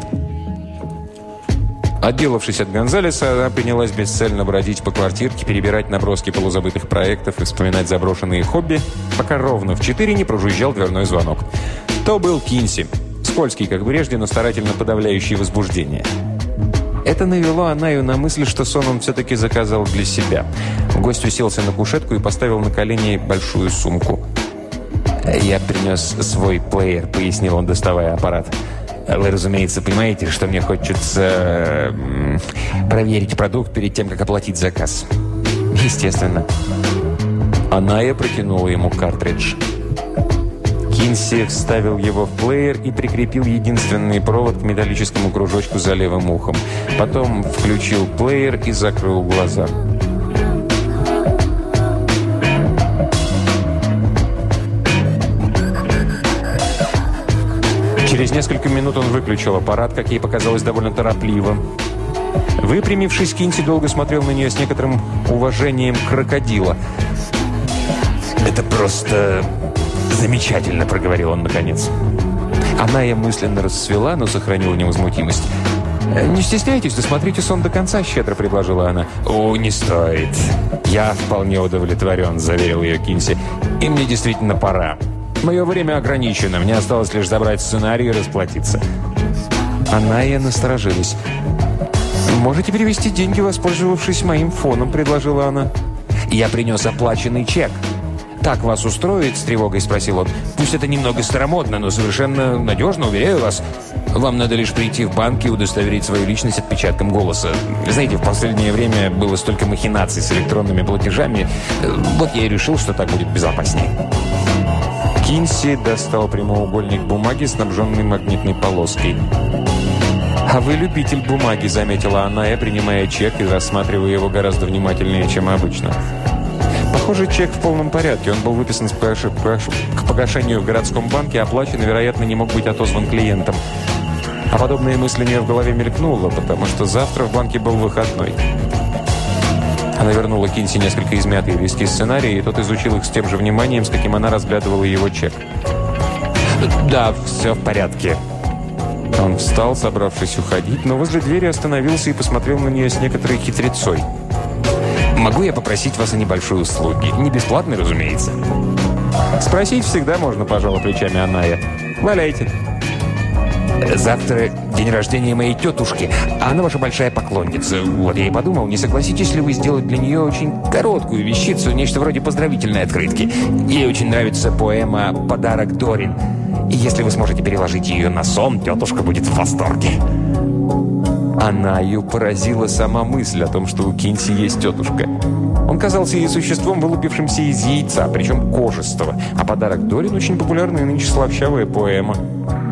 [SPEAKER 1] Отделавшись от Гонзалеса, она принялась бесцельно бродить по квартирке, перебирать наброски полузабытых проектов и вспоминать заброшенные хобби, пока ровно в четыре не прожужжал дверной звонок. То был Кинси, скользкий, как прежде, но старательно подавляющий возбуждение. Это навело Анаю на мысль, что сон он все-таки заказал для себя. Гость уселся на кушетку и поставил на колени большую сумку. «Я принес свой плеер», — пояснил он, доставая аппарат. «Вы, разумеется, понимаете, что мне хочется проверить продукт перед тем, как оплатить заказ». «Естественно». Аная протянула ему картридж. Кинси вставил его в плеер и прикрепил единственный провод к металлическому кружочку за левым ухом. Потом включил плеер и закрыл глаза. Через несколько минут он выключил аппарат, как ей показалось, довольно торопливо. Выпрямившись, Кинси долго смотрел на нее с некоторым уважением крокодила. «Это просто «Замечательно», — проговорил он наконец. Она я мысленно расцвела, но сохранила невозмутимость. «Э, «Не стесняйтесь, досмотрите сон до конца», — щедро предложила она. «О, не стоит. Я вполне удовлетворен», — заверил ее Кинси. «И мне действительно пора. Мое время ограничено. Мне осталось лишь забрать сценарий и расплатиться». Она я насторожилась. «Можете перевести деньги, воспользовавшись моим фоном», — предложила она. «Я принес оплаченный чек». «Так вас устроит?» – с тревогой спросил он. «Пусть это немного старомодно, но совершенно надежно, уверяю вас. Вам надо лишь прийти в банк и удостоверить свою личность отпечатком голоса. Знаете, в последнее время было столько махинаций с электронными платежами. Вот я и решил, что так будет безопаснее». Кинси достал прямоугольник бумаги, снабженный магнитной полоской. «А вы любитель бумаги», — заметила она, я принимая чек и рассматривая его гораздо внимательнее, чем обычно. Похоже, чек в полном порядке. Он был выписан к погашению в городском банке, оплачен и, вероятно, не мог быть отозван клиентам. А подобные мысли у нее в голове мелькнуло, потому что завтра в банке был выходной. Она вернула Кинси несколько измятые листки сценария, и тот изучил их с тем же вниманием, с каким она разглядывала его чек. «Да, все в порядке». Он встал, собравшись уходить, но возле двери остановился и посмотрел на нее с некоторой хитрецой. «Могу я попросить вас о небольшой услуге? Не бесплатной, разумеется». «Спросить всегда можно», – пожала плечами Аная. «Валяйте». Завтра день рождения моей тетушки, а она ваша большая поклонница. Вот я и подумал, не согласитесь ли вы сделать для нее очень короткую вещицу, нечто вроде поздравительной открытки. Ей очень нравится поэма «Подарок Дорин». И если вы сможете переложить ее на сон, тетушка будет в восторге. Она ее поразила сама мысль о том, что у Кинси есть тетушка. Он казался ей существом, вылупившимся из яйца, причем кожистого. А подарок Дорин очень популярная нынче славщавая поэма.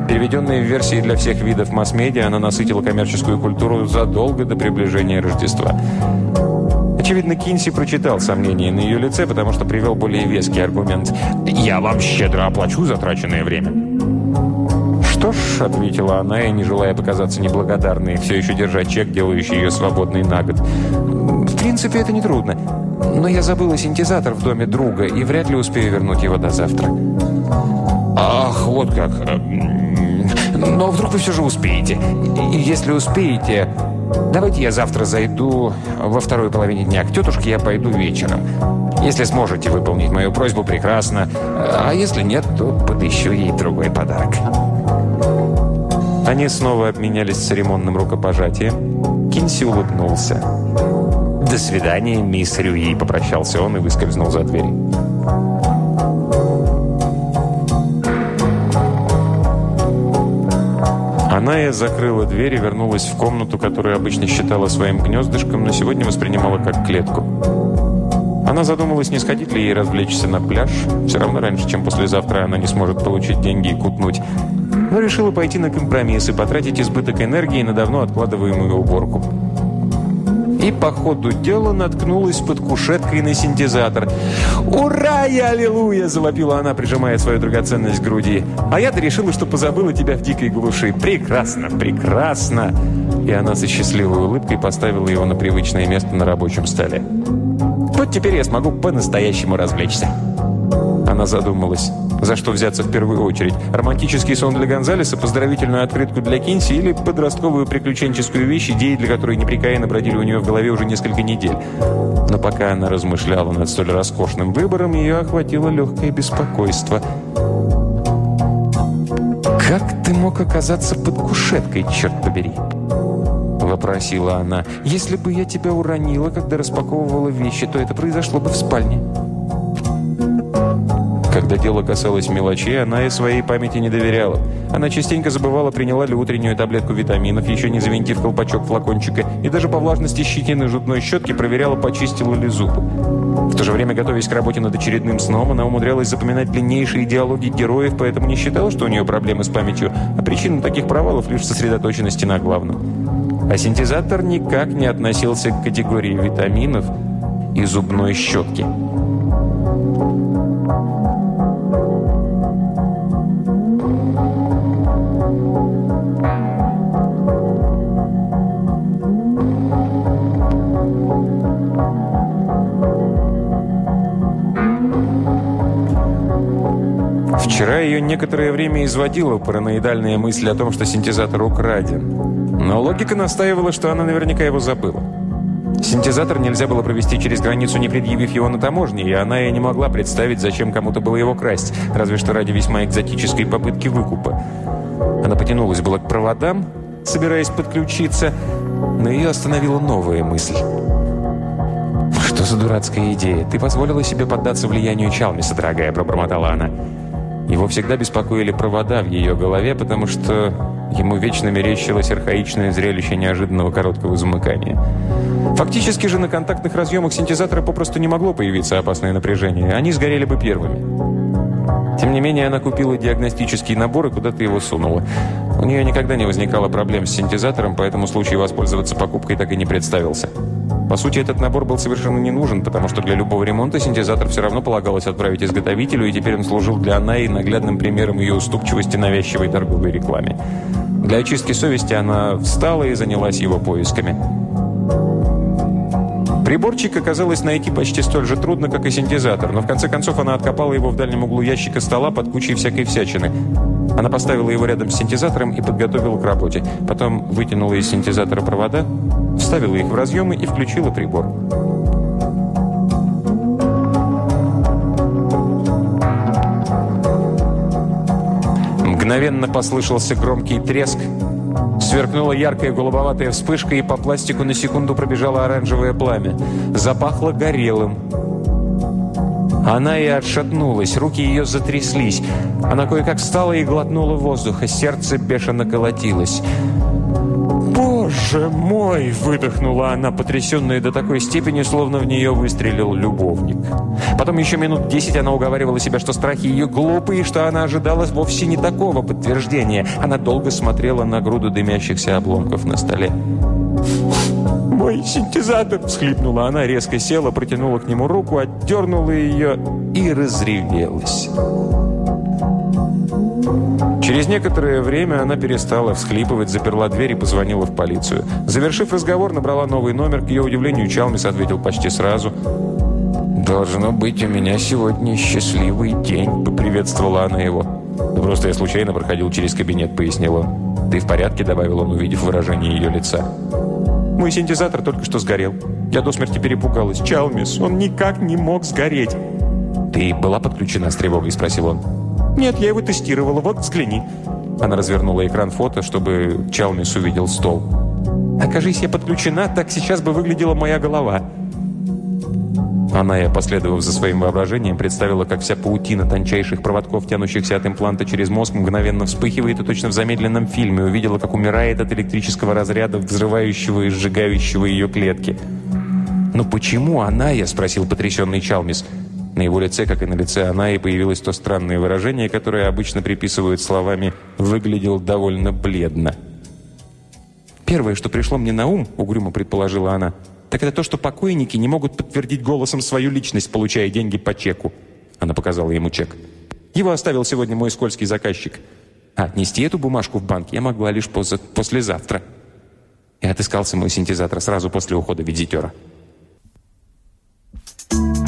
[SPEAKER 1] Переведенная в версии для всех видов масс-медиа, она насытила коммерческую культуру задолго до приближения Рождества. Очевидно, Кинси прочитал сомнения на ее лице, потому что привел более веский аргумент. «Я вам щедро оплачу затраченное время». «Что ж», — ответила она, и не желая показаться неблагодарной, все еще держа чек, делающий ее свободной на год. «В принципе, это нетрудно. Но я забыла синтезатор в доме друга, и вряд ли успею вернуть его до завтра». «Ах, вот как. Но вдруг вы все же успеете. И если успеете, давайте я завтра зайду во второй половине дня к тетушке, я пойду вечером. Если сможете выполнить мою просьбу, прекрасно. А если нет, то подыщу ей другой подарок». Они снова обменялись церемонным рукопожатием. Кинси улыбнулся. «До свидания, мисс Рюи», — попрощался он и выскользнул за дверь. Аная закрыла дверь и вернулась в комнату, которую обычно считала своим гнездышком, но сегодня воспринимала как клетку. Она задумалась, не сходить ли ей развлечься на пляж. Все равно раньше, чем послезавтра, она не сможет получить деньги и кутнуть. Но решила пойти на компромисс и потратить избыток энергии на давно откладываемую уборку и по ходу дела наткнулась под кушеткой на синтезатор. «Ура и аллилуйя!» – завопила она, прижимая свою драгоценность к груди. «А я-то решила, что позабыла тебя в дикой глуши. Прекрасно, прекрасно!» И она со счастливой улыбкой поставила его на привычное место на рабочем столе. «Вот теперь я смогу по-настоящему развлечься». Она задумалась. За что взяться в первую очередь? Романтический сон для Гонзалеса, поздравительную открытку для Кинси или подростковую приключенческую вещь, идеи для которой непрекаянно бродили у нее в голове уже несколько недель. Но пока она размышляла над столь роскошным выбором, ее охватило легкое беспокойство. «Как ты мог оказаться под кушеткой, черт побери?» Вопросила она. «Если бы я тебя уронила, когда распаковывала вещи, то это произошло бы в спальне». Когда дело касалось мелочей, она и своей памяти не доверяла. Она частенько забывала, приняла ли утреннюю таблетку витаминов, еще не завинтив колпачок флакончика, и даже по влажности щетины жутной щетки проверяла, почистила ли зубы. В то же время, готовясь к работе над очередным сном, она умудрялась запоминать длиннейшие диалоги героев, поэтому не считала, что у нее проблемы с памятью, а причина таких провалов лишь в сосредоточенности на главном. А синтезатор никак не относился к категории витаминов и зубной щетки. Вчера ее некоторое время изводила параноидальная мысль о том, что синтезатор украден. Но логика настаивала, что она наверняка его забыла. Синтезатор нельзя было провести через границу, не предъявив его на таможне, и она и не могла представить, зачем кому-то было его красть, разве что ради весьма экзотической попытки выкупа. Она потянулась было к проводам, собираясь подключиться, но ее остановила новая мысль. «Что за дурацкая идея? Ты позволила себе поддаться влиянию Чалмиса, дорогая», – пробормотала она. Его всегда беспокоили провода в ее голове, потому что ему вечно мерещилось архаичное зрелище неожиданного короткого замыкания. Фактически же на контактных разъемах синтезатора попросту не могло появиться опасное напряжение. Они сгорели бы первыми. Тем не менее, она купила диагностический набор и куда-то его сунула. У нее никогда не возникало проблем с синтезатором, поэтому случай воспользоваться покупкой так и не представился. По сути, этот набор был совершенно не нужен, потому что для любого ремонта синтезатор все равно полагалось отправить изготовителю, и теперь он служил для Анаи наглядным примером ее уступчивости навязчивой торговой рекламе. Для очистки совести она встала и занялась его поисками. Приборчик оказалось найти почти столь же трудно, как и синтезатор, но в конце концов она откопала его в дальнем углу ящика стола под кучей всякой всячины. Она поставила его рядом с синтезатором и подготовила к работе. Потом вытянула из синтезатора провода, вставила их в разъемы и включила прибор. Мгновенно послышался громкий треск. Сверкнула яркая голубоватая вспышка, и по пластику на секунду пробежало оранжевое пламя. Запахло горелым. Она и отшатнулась, руки ее затряслись. Она кое-как встала и глотнула воздуха, сердце бешено колотилось. «Боже мой!» – выдохнула она, потрясенная до такой степени, словно в нее выстрелил любовник. Потом еще минут десять она уговаривала себя, что страхи ее глупые, что она ожидала вовсе не такого подтверждения. Она долго смотрела на груду дымящихся обломков на столе. «Мой синтезатор!» – всхлипнула она, резко села, протянула к нему руку, отдернула ее и разревелась. Через некоторое время она перестала всхлипывать, заперла дверь и позвонила в полицию. Завершив разговор, набрала новый номер. К ее удивлению, Чалмис ответил почти сразу. «Должно быть, у меня сегодня счастливый день», — поприветствовала она его. «Да просто я случайно проходил через кабинет», — пояснил он. «Ты в порядке?» — добавил он, увидев выражение ее лица. «Мой синтезатор только что сгорел. Я до смерти перепугалась. Чалмис, он никак не мог сгореть». «Ты была подключена с тревогой?» — спросил он. «Нет, я его тестировала. Вот, взгляни». Она развернула экран фото, чтобы Чалмис увидел стол. «Окажись я подключена, так сейчас бы выглядела моя голова». Она, я последовав за своим воображением, представила, как вся паутина тончайших проводков, тянущихся от импланта через мозг, мгновенно вспыхивает и точно в замедленном фильме увидела, как умирает от электрического разряда, взрывающего и сжигающего ее клетки. «Но почему она?» – я спросил потрясенный Чалмис – на его лице, как и на лице она, и появилось то странное выражение, которое обычно приписывают словами «выглядел довольно бледно». «Первое, что пришло мне на ум», — угрюмо предположила она, «так это то, что покойники не могут подтвердить голосом свою личность, получая деньги по чеку». Она показала ему чек. «Его оставил сегодня мой скользкий заказчик. А отнести эту бумажку в банк я могла лишь поз послезавтра». И отыскался мой синтезатор сразу после ухода визитера. по-прежнему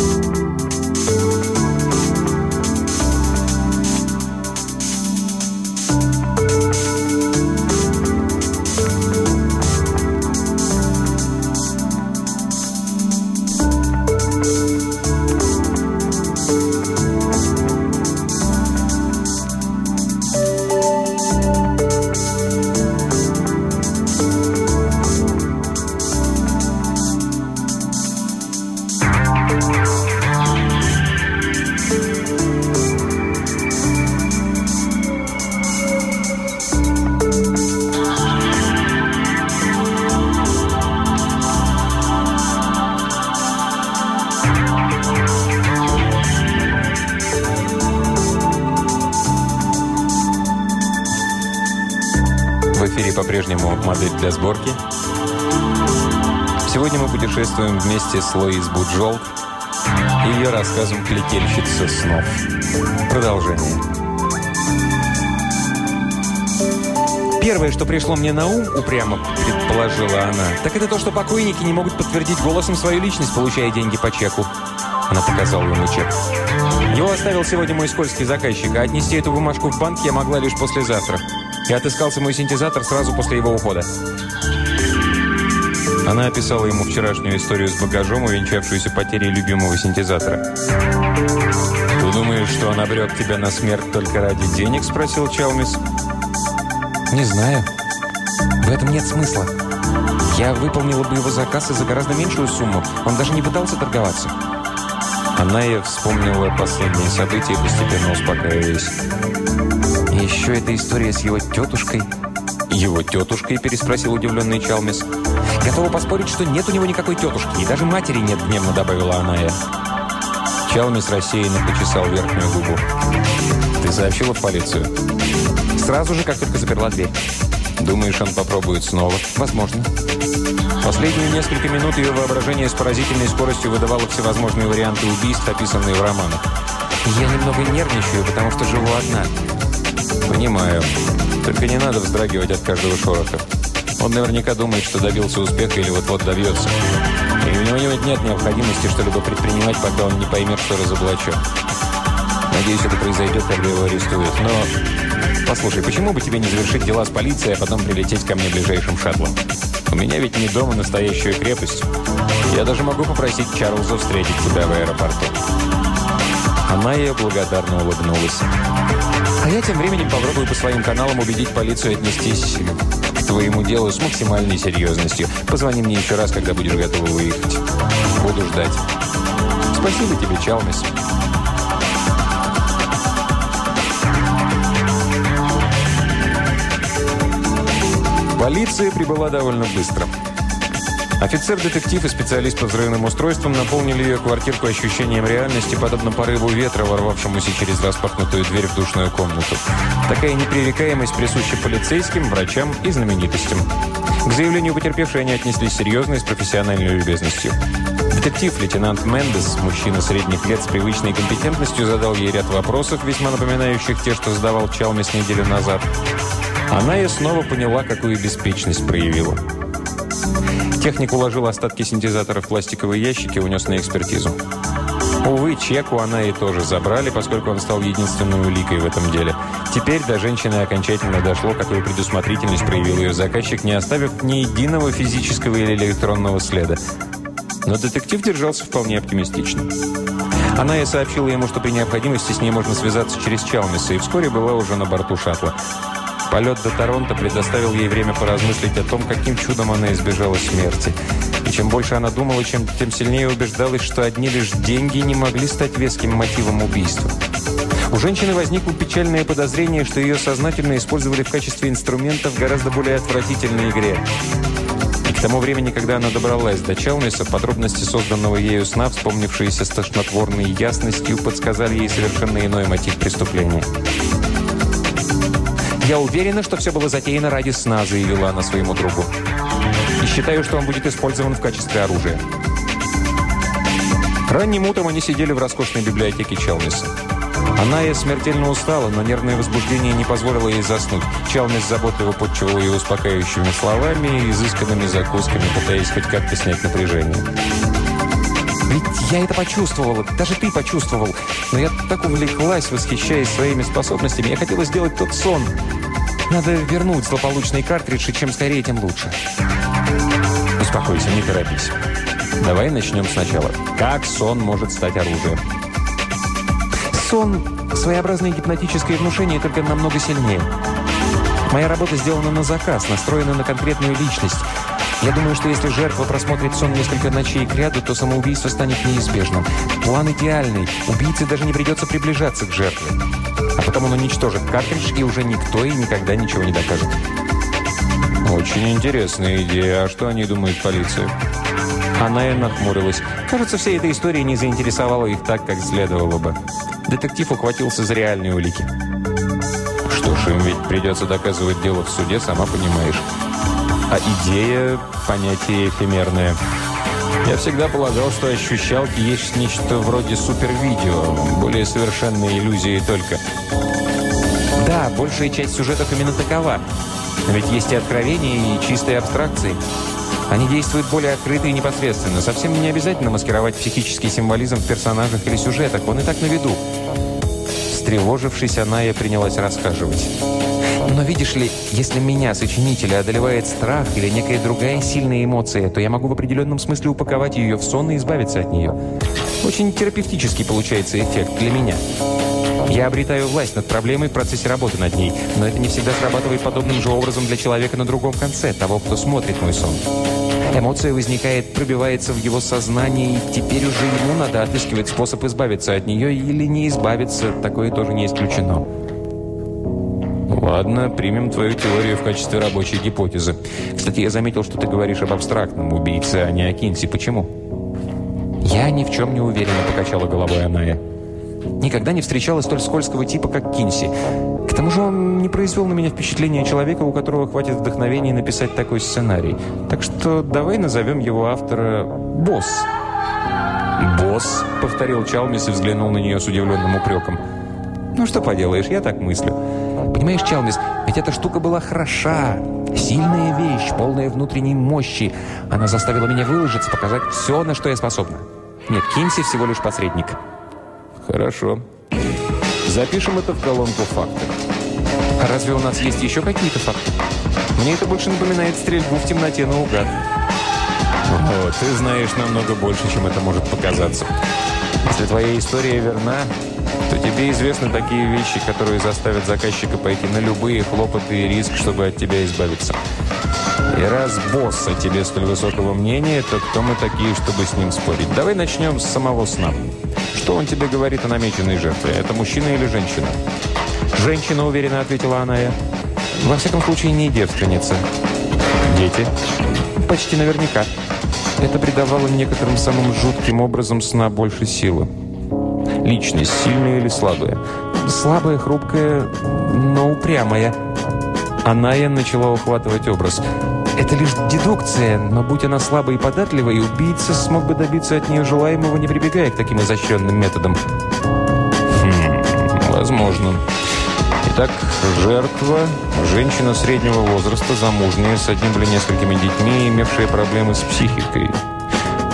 [SPEAKER 1] путешествуем вместе с Лоис Буджол ее рассказом «Клетельщица снов». Продолжение. Первое, что пришло мне на ум, упрямо предположила она, так это то, что покойники не могут подтвердить голосом свою личность, получая деньги по чеку. Она показала ему чек. Его оставил сегодня мой скользкий заказчик, а отнести эту бумажку в банк я могла лишь послезавтра и отыскался мой синтезатор сразу после его ухода. Она описала ему вчерашнюю историю с багажом, увенчавшуюся потерей любимого синтезатора. «Ты думаешь, что он обрек тебя на смерть только ради денег?» – спросил Чалмис. «Не знаю. В этом нет смысла. Я выполнила бы его заказ и за гораздо меньшую сумму. Он даже не пытался торговаться». Она и вспомнила последние события, постепенно успокаиваясь. Еще эта история с его тетушкой. «Его тетушкой?» – переспросил удивленный Чалмис. «Готова поспорить, что нет у него никакой тетушки, и даже матери нет», – гневно добавила Аная. Чалмис рассеянно почесал верхнюю губу. «Ты сообщила в полицию?» «Сразу же, как только заперла дверь». «Думаешь, он попробует снова?» «Возможно». Последние несколько минут ее воображение с поразительной скоростью выдавало всевозможные варианты убийств, описанные в романах. «Я немного нервничаю, потому что живу одна. «Понимаю. Только не надо вздрагивать от каждого шороха. Он наверняка думает, что добился успеха или вот-вот добьется. И у него нет необходимости что-либо предпринимать, пока он не поймет, что разоблачен. Надеюсь, это произойдет, когда его арестуют. Но, послушай, почему бы тебе не завершить дела с полицией, а потом прилететь ко мне ближайшим шаттлом? У меня ведь не дома настоящая крепость. Я даже могу попросить Чарльза встретить тебя в аэропорту». Она ей благодарно улыбнулась. «А я тем временем попробую по своим каналам убедить полицию отнестись к твоему делу с максимальной серьезностью. Позвони мне еще раз, когда будешь готова выехать. Буду ждать. Спасибо тебе, Чалмис». Полиция прибыла довольно быстро. Офицер-детектив и специалист по взрывным устройствам наполнили ее квартирку ощущением реальности, подобно порыву ветра, ворвавшемуся через распахнутую дверь в душную комнату. Такая непререкаемость присуща полицейским, врачам и знаменитостям. К заявлению потерпевшей они отнеслись серьезно и с профессиональной любезностью. Детектив лейтенант Мендес, мужчина средних лет с привычной компетентностью, задал ей ряд вопросов, весьма напоминающих те, что задавал Чалмис неделю назад. Она и снова поняла, какую беспечность проявила. Техник уложил остатки синтезатора в пластиковые ящики и унес на экспертизу. Увы, чеку она и тоже забрали, поскольку он стал единственной уликой в этом деле. Теперь до женщины окончательно дошло, какую предусмотрительность проявил ее заказчик, не оставив ни единого физического или электронного следа. Но детектив держался вполне оптимистично. Она и сообщила ему, что при необходимости с ней можно связаться через Чалмиса, и вскоре была уже на борту шаттла. Полет до Торонто предоставил ей время поразмыслить о том, каким чудом она избежала смерти. И чем больше она думала, чем, тем сильнее убеждалась, что одни лишь деньги не могли стать веским мотивом убийства. У женщины возникло печальное подозрение, что ее сознательно использовали в качестве инструмента в гораздо более отвратительной игре. И к тому времени, когда она добралась до Челмиса, подробности созданного ею сна, вспомнившиеся с тошнотворной ясностью, подсказали ей совершенно иной мотив преступления. «Я уверена, что все было затеяно ради сна», – заявила она своему другу. «И считаю, что он будет использован в качестве оружия». Ранним утром они сидели в роскошной библиотеке Челмиса. Она и смертельно устала, но нервное возбуждение не позволило ей заснуть. Челмис заботливо подчевал ее успокаивающими словами и изысканными закусками, пытаясь хоть как-то снять напряжение. «Ведь я это почувствовала, даже ты почувствовал. Но я так увлеклась, восхищаясь своими способностями. Я хотела сделать тот сон. Надо вернуть злополучный картридж, и чем скорее, тем лучше». «Успокойся, не торопись. Давай начнем сначала. Как сон может стать оружием?» «Сон – своеобразное гипнотическое внушение, только намного сильнее. Моя работа сделана на заказ, настроена на конкретную личность». Я думаю, что если жертва просмотрит сон несколько ночей кряду, то самоубийство станет неизбежным. План идеальный. Убийце даже не придется приближаться к жертве. А потом он уничтожит картридж, и уже никто и никогда ничего не докажет. Очень интересная идея. А что они думают полиция? Она и нахмурилась. Кажется, вся эта история не заинтересовала их так, как следовало бы. Детектив ухватился за реальные улики. Что ж, им ведь придется доказывать дело в суде, сама понимаешь. А идея – понятие эфемерное. Я всегда полагал, что ощущалки есть нечто вроде супервидео, более совершенной иллюзии только. Да, большая часть сюжетов именно такова. Но ведь есть и откровения, и чистые абстракции. Они действуют более открыто и непосредственно. Совсем не обязательно маскировать психический символизм в персонажах или сюжетах. Он и так на виду. Встревожившись, она и принялась расхаживать. Но видишь ли, если меня, сочинителя, одолевает страх или некая другая сильная эмоция, то я могу в определенном смысле упаковать ее в сон и избавиться от нее. Очень терапевтический получается эффект для меня. Я обретаю власть над проблемой в процессе работы над ней, но это не всегда срабатывает подобным же образом для человека на другом конце, того, кто смотрит мой сон. Эмоция возникает, пробивается в его сознание, и теперь уже ему надо отыскивать способ избавиться от нее или не избавиться, такое тоже не исключено. Ладно, примем твою теорию в качестве рабочей гипотезы. Кстати, я заметил, что ты говоришь об абстрактном убийце, а не о Кинси. Почему? Я ни в чем не уверена, покачала головой Аная. Никогда не встречала столь скользкого типа, как Кинси. К тому же он не произвел на меня впечатление человека, у которого хватит вдохновения написать такой сценарий. Так что давай назовем его автора «Босс». «Босс», — повторил Чалмис и взглянул на нее с удивленным упреком. «Ну что поделаешь, я так мыслю. Понимаешь, Чалмис, ведь эта штука была хороша. Сильная вещь, полная внутренней мощи. Она заставила меня выложиться, показать все, на что я способна. Нет, Кинси всего лишь посредник.
[SPEAKER 2] Хорошо. Запишем это в колонку фактов.
[SPEAKER 1] А разве у нас есть еще какие-то факты? Мне это больше напоминает стрельбу в темноте наугад.
[SPEAKER 2] О, ты знаешь намного больше, чем это может показаться.
[SPEAKER 1] Если твоя история верна, то тебе известны такие вещи, которые заставят заказчика пойти на любые хлопоты и риск, чтобы от тебя избавиться. И раз босс о тебе столь высокого мнения, то кто мы такие, чтобы с ним спорить? Давай начнем с самого сна. Что он тебе говорит о намеченной жертве? Это мужчина или женщина? «Женщина», — уверенно ответила она. «Во всяком случае, не девственница».
[SPEAKER 2] «Дети?»
[SPEAKER 1] «Почти наверняка». Это придавало некоторым самым жутким образом сна больше силы. Личность сильная или слабая? Слабая, хрупкая, но упрямая. Аная начала ухватывать образ. Это лишь дедукция, но будь она слабой и податливой, убийца смог бы добиться от нее желаемого, не прибегая к таким изощренным методам.
[SPEAKER 2] Хм, возможно. Итак, жертва – женщина среднего возраста, замужняя, с одним или несколькими детьми, имевшая проблемы с психикой.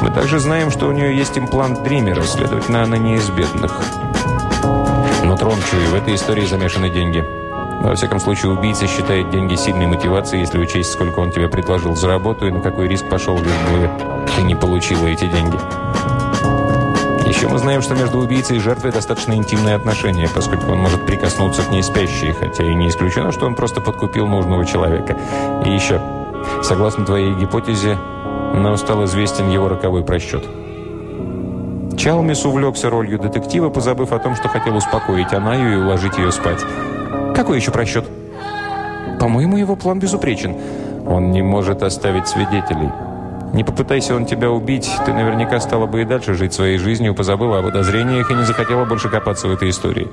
[SPEAKER 2] Мы также знаем, что у нее есть имплант Дримера, следовательно, она не из бедных. Но Тромчу и в этой истории замешаны деньги. Во всяком случае, убийца считает деньги сильной мотивацией, если учесть, сколько он тебе предложил за работу и на какой риск пошел, лишь бы ты не получила эти деньги. Еще мы знаем, что между убийцей и жертвой достаточно интимные отношения, поскольку он может прикоснуться к ней спящей, хотя и не исключено, что он просто подкупил нужного человека. И еще, согласно твоей гипотезе, нам стал известен его роковой просчет. Чалмис увлекся ролью детектива, позабыв о том, что хотел успокоить Анаю и уложить ее спать.
[SPEAKER 1] Какой еще просчет? По-моему, его план безупречен.
[SPEAKER 2] Он не может оставить свидетелей. Не попытайся он тебя убить, ты наверняка стала бы и дальше жить своей жизнью, позабыла о подозрениях и не захотела больше копаться в этой истории.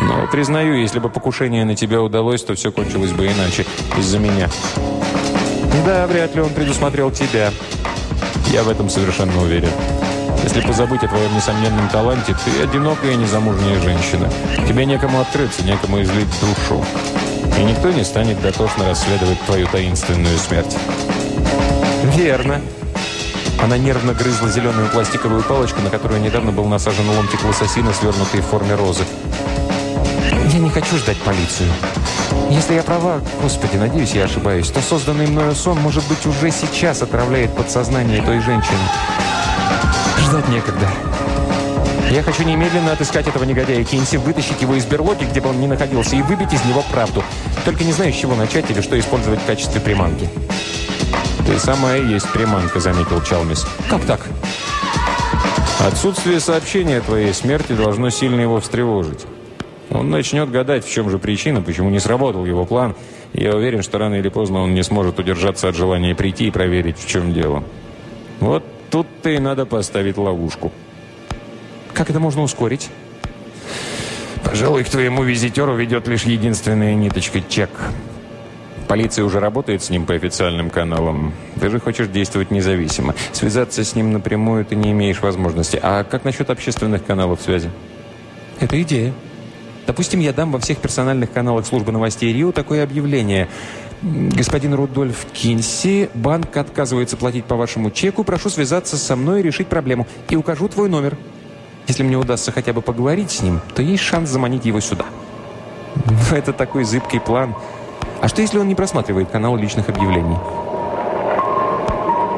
[SPEAKER 2] Но, признаю, если бы покушение на тебя удалось, то все кончилось бы иначе, из-за меня.
[SPEAKER 1] Да, вряд ли он предусмотрел тебя.
[SPEAKER 2] Я в этом совершенно уверен. Если позабыть о твоем несомненном таланте, ты одинокая незамужняя женщина. Тебе некому открыться, некому излить душу. И никто не станет дотошно расследовать твою таинственную смерть.
[SPEAKER 1] «Верно». Она нервно грызла зеленую пластиковую палочку, на которую недавно был насажен ломтик лососина, свернутый в форме розы. «Я не хочу ждать полицию. Если я права, господи, надеюсь, я ошибаюсь, то созданный мною сон, может быть, уже сейчас отравляет подсознание той женщины. Ждать некогда. Я хочу немедленно отыскать этого негодяя Кинси, вытащить его из берлоги, где бы он ни находился, и выбить из него правду. Только не знаю, с чего начать или что использовать в качестве приманки.
[SPEAKER 2] «Ты сама и есть приманка», — заметил Чалмис.
[SPEAKER 1] «Как так?»
[SPEAKER 2] «Отсутствие сообщения о твоей смерти должно сильно его встревожить. Он начнет гадать, в чем же причина, почему не сработал его план. Я уверен, что рано или поздно он не сможет удержаться от желания прийти и проверить, в чем дело. Вот тут-то и надо поставить ловушку».
[SPEAKER 1] «Как это можно ускорить?»
[SPEAKER 2] «Пожалуй, к твоему визитеру ведет лишь единственная ниточка – чек». Полиция уже работает с ним по официальным каналам. Ты же хочешь действовать независимо. Связаться с ним напрямую ты не имеешь возможности. А как насчет общественных каналов связи?
[SPEAKER 1] Это идея. Допустим, я дам во всех персональных каналах службы новостей Рио такое объявление. Господин Рудольф Кинси, банк отказывается платить по вашему чеку. Прошу связаться со мной и решить проблему. И укажу твой номер. Если мне удастся хотя бы поговорить с ним, то есть шанс заманить его сюда. Это такой зыбкий план – а что, если он не просматривает канал личных объявлений?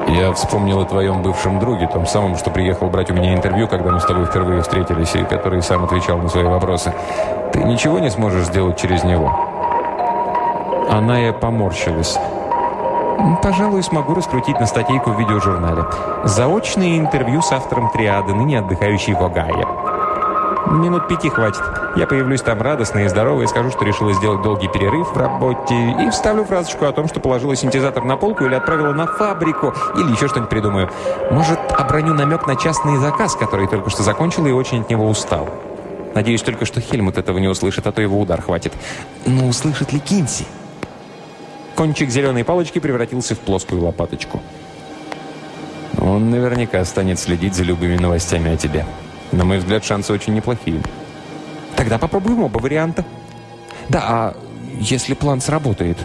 [SPEAKER 2] Я вспомнил о твоем бывшем друге, том самом, что приехал брать у меня интервью, когда мы с тобой впервые встретились, и который сам отвечал на свои вопросы. Ты ничего не сможешь сделать через него?
[SPEAKER 1] Она и поморщилась. Пожалуй, смогу раскрутить на статейку в видеожурнале. Заочное интервью с автором триады, ныне отдыхающий в Огайо. Минут пяти хватит. Я появлюсь там радостная и здоровая и скажу, что решила сделать долгий перерыв в работе. И вставлю фразочку о том, что положила синтезатор на полку или отправила на фабрику. Или еще что-нибудь придумаю. Может, оброню намек на частный заказ, который только что закончил и очень от него устал. Надеюсь только, что Хельмут этого не услышит, а то его удар хватит. Но услышит ли Кинси? Кончик зеленой палочки превратился в плоскую лопаточку.
[SPEAKER 2] Он наверняка станет следить за любыми новостями о тебе. На мой взгляд, шансы очень неплохие.
[SPEAKER 1] Тогда попробуем оба варианта. Да, а если план сработает?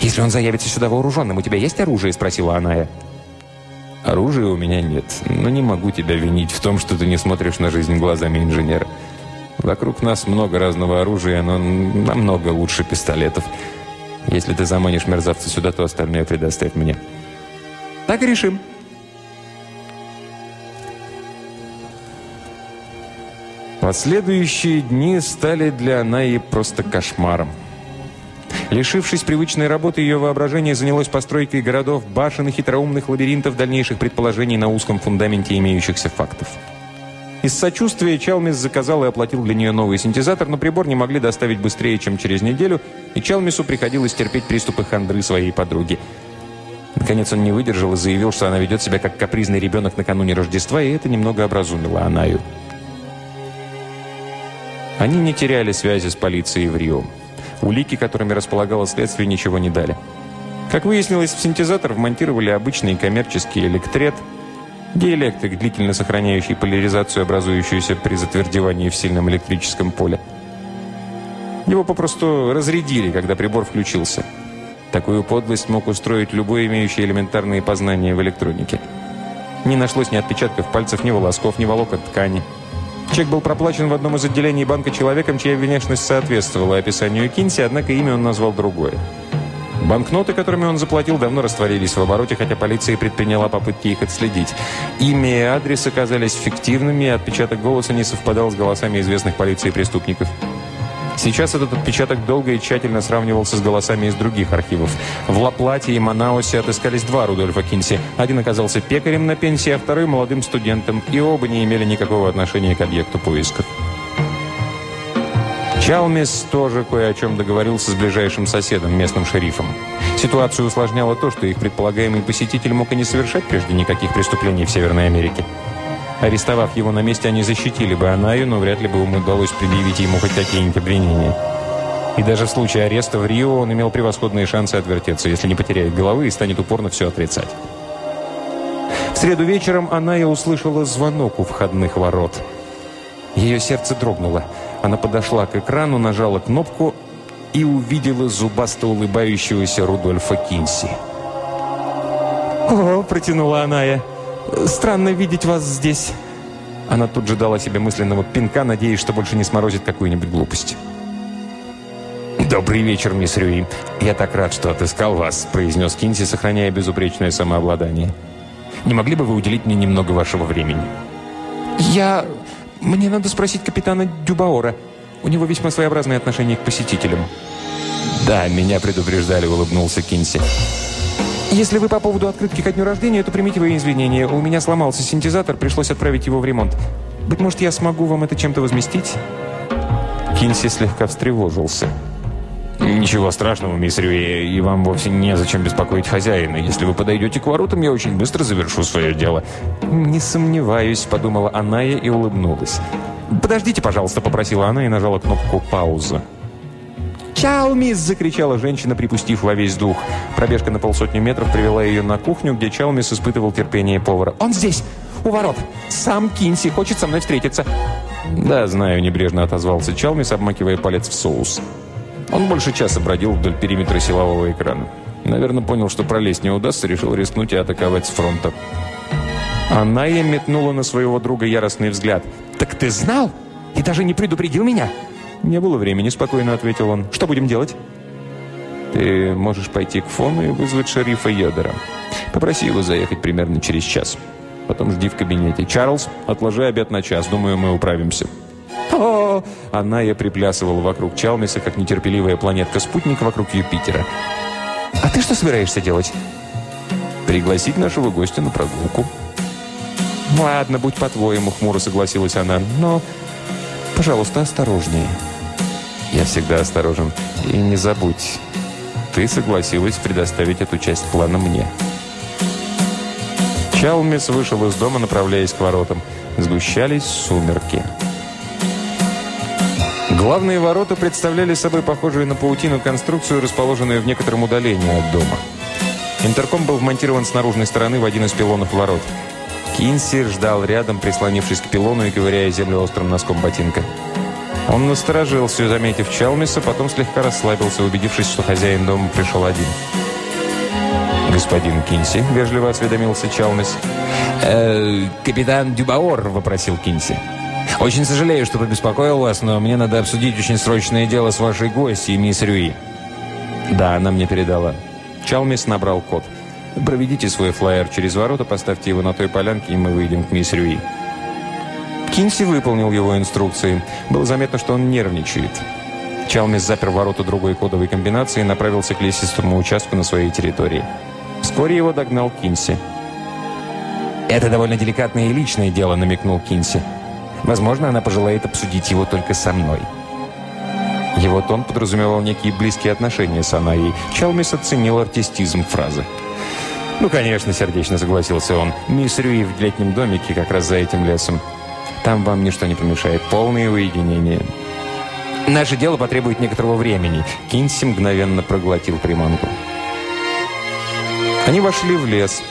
[SPEAKER 3] «Если он заявится сюда вооруженным, у тебя есть оружие?» – спросила Аная.
[SPEAKER 1] «Оружия у меня нет, но не могу тебя винить в том, что ты не смотришь на жизнь глазами инженера. Вокруг нас много разного оружия, но намного лучше пистолетов. Если ты заманишь мерзавца сюда, то остальное предоставь мне».
[SPEAKER 3] «Так и решим».
[SPEAKER 1] Последующие дни стали для Анаи просто кошмаром. Лишившись привычной работы, ее воображение занялось постройкой городов, башен и хитроумных лабиринтов дальнейших предположений на узком фундаменте имеющихся фактов. Из сочувствия Чалмис заказал и оплатил для нее новый синтезатор, но прибор не могли доставить быстрее, чем через неделю, и Чалмису приходилось терпеть приступы хандры своей подруги. Наконец он не выдержал и заявил, что она ведет себя как капризный ребенок накануне Рождества, и это немного образумило Анаю. Они не теряли связи с полицией в Рио. Улики, которыми располагало следствие, ничего не дали. Как выяснилось, в синтезатор вмонтировали обычный коммерческий электрет, диэлектрик, длительно сохраняющий поляризацию, образующуюся при затвердевании в сильном электрическом поле. Его попросту разрядили, когда прибор включился. Такую подлость мог устроить любой имеющий элементарные познания в электронике. Не нашлось ни отпечатков пальцев, ни волосков, ни волокон ткани – Чек был проплачен в одном из отделений банка человеком, чья внешность соответствовала описанию Кинси, однако имя он назвал другое. Банкноты, которыми он заплатил, давно растворились в обороте, хотя полиция предприняла попытки их отследить. Имя и адрес оказались фиктивными, а отпечаток голоса не совпадал с голосами известных полиции преступников. Сейчас этот отпечаток долго и тщательно сравнивался с голосами из других архивов. В Лаплате и Манаусе отыскались два Рудольфа Кинси. Один оказался пекарем на пенсии, а второй – молодым студентом, и оба не имели никакого отношения к объекту поисков. Чалмис тоже кое о чем договорился с ближайшим соседом, местным шерифом. Ситуацию усложняло то, что их предполагаемый посетитель мог и не совершать прежде никаких преступлений в Северной Америке. Арестовав его на месте, они защитили бы Анаю, но вряд ли бы им удалось предъявить ему хоть какие-нибудь обвинения. И даже в случае ареста в Рио он имел превосходные шансы отвертеться, если не потеряет головы и станет упорно все отрицать. В среду вечером Аная услышала звонок у входных ворот. Ее сердце дрогнуло. Она подошла к экрану, нажала кнопку и увидела зубасто улыбающегося Рудольфа Кинси.
[SPEAKER 3] «О!» – протянула Аная – Странно видеть вас здесь».
[SPEAKER 1] Она тут же дала себе мысленного пинка, надеясь, что больше не сморозит какую-нибудь глупость. «Добрый вечер, мисс Рюи. Я так рад, что отыскал вас», – произнес Кинси, сохраняя безупречное самообладание. «Не могли бы вы уделить мне немного вашего времени?»
[SPEAKER 3] «Я... Мне надо спросить капитана Дюбаора. У него весьма своеобразное отношение к посетителям».
[SPEAKER 1] «Да, меня предупреждали», – улыбнулся Кинси.
[SPEAKER 3] Если вы по поводу открытки ко дню рождения, то примите мои извинения. У меня сломался синтезатор, пришлось отправить его в ремонт. Быть может, я смогу вам это чем-то возместить?»
[SPEAKER 1] Кинси слегка встревожился. «Ничего страшного, мисс Рюи, и вам вовсе незачем беспокоить хозяина. Если вы подойдете к воротам, я очень быстро завершу свое дело».
[SPEAKER 3] «Не сомневаюсь», — подумала Аная и улыбнулась. «Подождите, пожалуйста», — попросила она и нажала кнопку «Пауза». «Чао, мисс!» – закричала женщина, припустив во весь дух. Пробежка на полсотни метров привела ее на кухню, где Чалмис испытывал терпение повара. «Он здесь! У ворот! Сам Кинси хочет со мной встретиться!»
[SPEAKER 1] «Да, знаю», – небрежно отозвался Чалмис, обмакивая палец в соус. Он больше часа бродил вдоль периметра силового экрана. Наверное, понял, что пролезть не удастся, решил рискнуть и атаковать с фронта.
[SPEAKER 3] Аная метнула на своего друга яростный взгляд. «Так ты знал? И даже не предупредил меня?»
[SPEAKER 1] «Не было времени», – спокойно ответил он.
[SPEAKER 3] «Что будем делать?»
[SPEAKER 1] «Ты можешь пойти к фону и вызвать шерифа Йодера. Попроси его заехать примерно через час. Потом жди в кабинете. Чарльз, отложи обед на час. Думаю, мы управимся».
[SPEAKER 3] О,
[SPEAKER 1] Она я приплясывала вокруг Чалмиса, как нетерпеливая планетка-спутник вокруг Юпитера.
[SPEAKER 3] «А ты что собираешься делать?»
[SPEAKER 1] «Пригласить нашего гостя на прогулку».
[SPEAKER 3] «Ладно, будь по-твоему», — хмуро согласилась она. «Но, пожалуйста, осторожнее».
[SPEAKER 1] Я всегда осторожен. И не забудь, ты согласилась предоставить эту часть плана мне. Чалмис вышел из дома, направляясь к воротам. Сгущались сумерки. Главные ворота представляли собой похожую на паутину конструкцию, расположенную в некотором удалении от дома. Интерком был вмонтирован с наружной стороны в один из пилонов ворот. Кинси ждал рядом, прислонившись к пилону и ковыряя землю острым носком ботинка. Он насторожился, заметив Чалмиса, потом слегка расслабился, убедившись, что хозяин дома пришел один. «Господин Кинси», — вежливо осведомился Чалмис.
[SPEAKER 4] «Э, «Капитан Дюбаор», — вопросил Кинси. «Очень сожалею, что побеспокоил вас, но мне надо обсудить очень срочное дело с вашей гостьей, мисс Рюи».
[SPEAKER 1] «Да, она мне передала». Чалмис набрал код. «Проведите свой флаер через ворота, поставьте его на той полянке, и мы выйдем к мисс Рюи». Кинси выполнил его инструкции. Было заметно, что он нервничает. Чалмис запер ворота другой кодовой комбинации и направился к лесистому участку на своей территории. Вскоре его догнал Кинси.
[SPEAKER 4] «Это довольно деликатное и личное дело», — намекнул Кинси. «Возможно, она пожелает обсудить его только со мной».
[SPEAKER 1] Его тон подразумевал некие близкие отношения с Анаей. Чалмис оценил артистизм фразы. «Ну, конечно», — сердечно согласился он. «Мисс Рюи в летнем домике, как раз за этим лесом. Там вам ничто не помешает. Полное уединение.
[SPEAKER 4] Наше дело потребует некоторого времени.
[SPEAKER 1] Кинси мгновенно проглотил приманку. Они вошли в лес.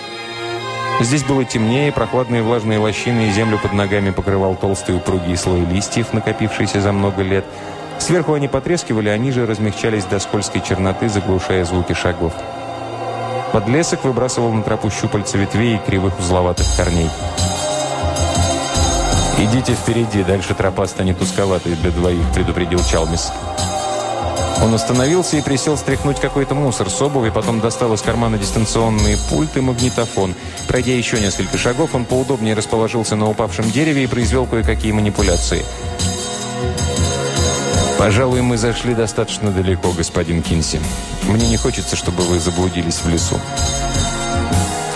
[SPEAKER 1] Здесь было темнее, прохладные влажные лощины, и землю под ногами покрывал толстый упругий слой листьев, накопившийся за много лет. Сверху они потрескивали, а ниже размягчались до скользкой черноты, заглушая звуки шагов. Подлесок выбрасывал на тропу щупальца ветвей и кривых узловатых корней. «Идите впереди, дальше тропа станет узковатой для двоих», – предупредил Чалмис. Он остановился и присел стряхнуть какой-то мусор с обуви, потом достал из кармана дистанционный пульт и магнитофон. Пройдя еще несколько шагов, он поудобнее расположился на упавшем дереве и произвел кое-какие манипуляции. «Пожалуй, мы зашли достаточно далеко, господин Кинси. Мне не хочется, чтобы вы заблудились в лесу».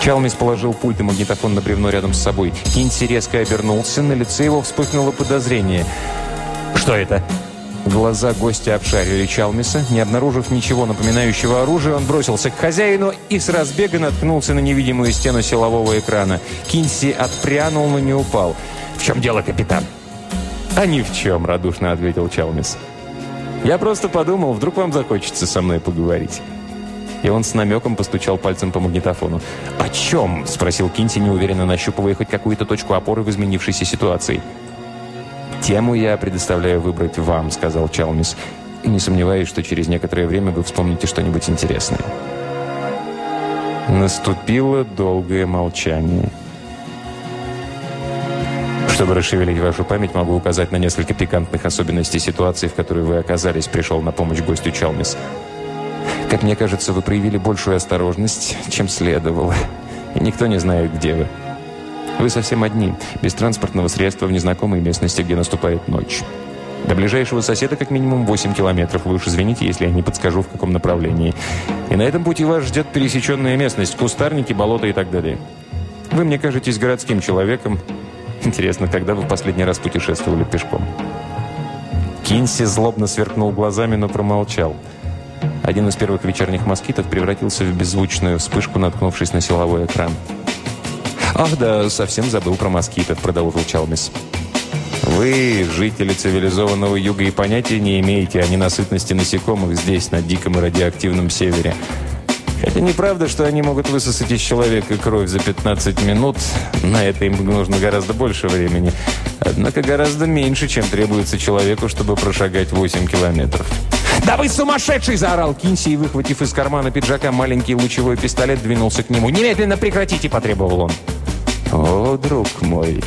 [SPEAKER 1] Чалмис положил пульт и магнитофон на бревно рядом с собой. Кинси резко обернулся, на лице его вспыхнуло подозрение. «Что это?» Глаза гостя обшарили Чалмиса. Не обнаружив ничего напоминающего оружия, он бросился к хозяину и с разбега наткнулся на невидимую стену силового экрана. Кинси отпрянул, но не упал. «В чем дело, капитан?» «А ни в чем», — радушно ответил Чалмис. «Я просто подумал, вдруг вам захочется со мной поговорить». И он с намеком постучал пальцем по магнитофону. «О чем?» – спросил Кинси, неуверенно нащупывая хоть какую-то точку опоры в изменившейся ситуации. «Тему я предоставляю выбрать вам», – сказал Чалмис. «Не сомневаюсь, что через некоторое время вы вспомните что-нибудь интересное». Наступило долгое молчание. Чтобы расшевелить вашу память, могу указать на несколько пикантных особенностей ситуации, в которой вы оказались, пришел на помощь гостю Чалмис. Как мне кажется, вы проявили большую осторожность, чем следовало. И никто не знает, где вы. Вы совсем одни, без транспортного средства в незнакомой местности, где наступает ночь. До ближайшего соседа как минимум 8 километров. Вы уж извините, если я не подскажу, в каком направлении. И на этом пути вас ждет пересеченная местность, кустарники, болота и так далее. Вы мне кажетесь городским человеком. Интересно, когда вы в последний раз путешествовали пешком? Кинси злобно сверкнул глазами, но промолчал. Один из первых вечерних москитов превратился в беззвучную вспышку, наткнувшись на силовой экран. «Ах да, совсем забыл про москитов», — продолжил Чалмис. «Вы, жители цивилизованного юга, и понятия не имеете о ненасытности насекомых здесь, на диком и радиоактивном севере. Хотя неправда, что они могут высосать из человека кровь за 15 минут. На это им нужно гораздо больше времени. Однако гораздо меньше, чем требуется человеку, чтобы прошагать 8 километров».
[SPEAKER 4] «Да вы сумасшедший!» – заорал Кинси и, выхватив из кармана пиджака маленький лучевой пистолет, двинулся к нему. «Немедленно прекратите!» – потребовал он.
[SPEAKER 1] «О, друг мой,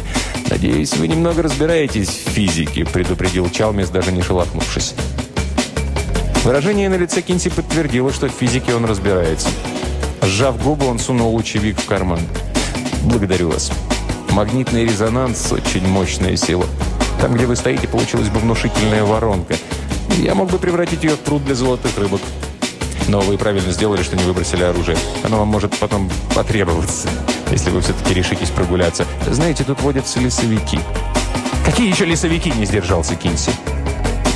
[SPEAKER 1] надеюсь, вы немного разбираетесь в физике», – предупредил Чалмис, даже не шелохнувшись. Выражение на лице Кинси подтвердило, что в физике он разбирается. Сжав губы, он сунул лучевик в карман. «Благодарю вас. Магнитный резонанс – очень мощная сила. Там, где вы стоите, получилась бы внушительная воронка – я мог бы превратить ее в пруд для золотых рыбок. Но вы правильно сделали, что не выбросили оружие. Оно вам может потом потребоваться, если вы все-таки решитесь прогуляться. Знаете, тут водятся лесовики.
[SPEAKER 4] Какие еще лесовики, не сдержался Кинси?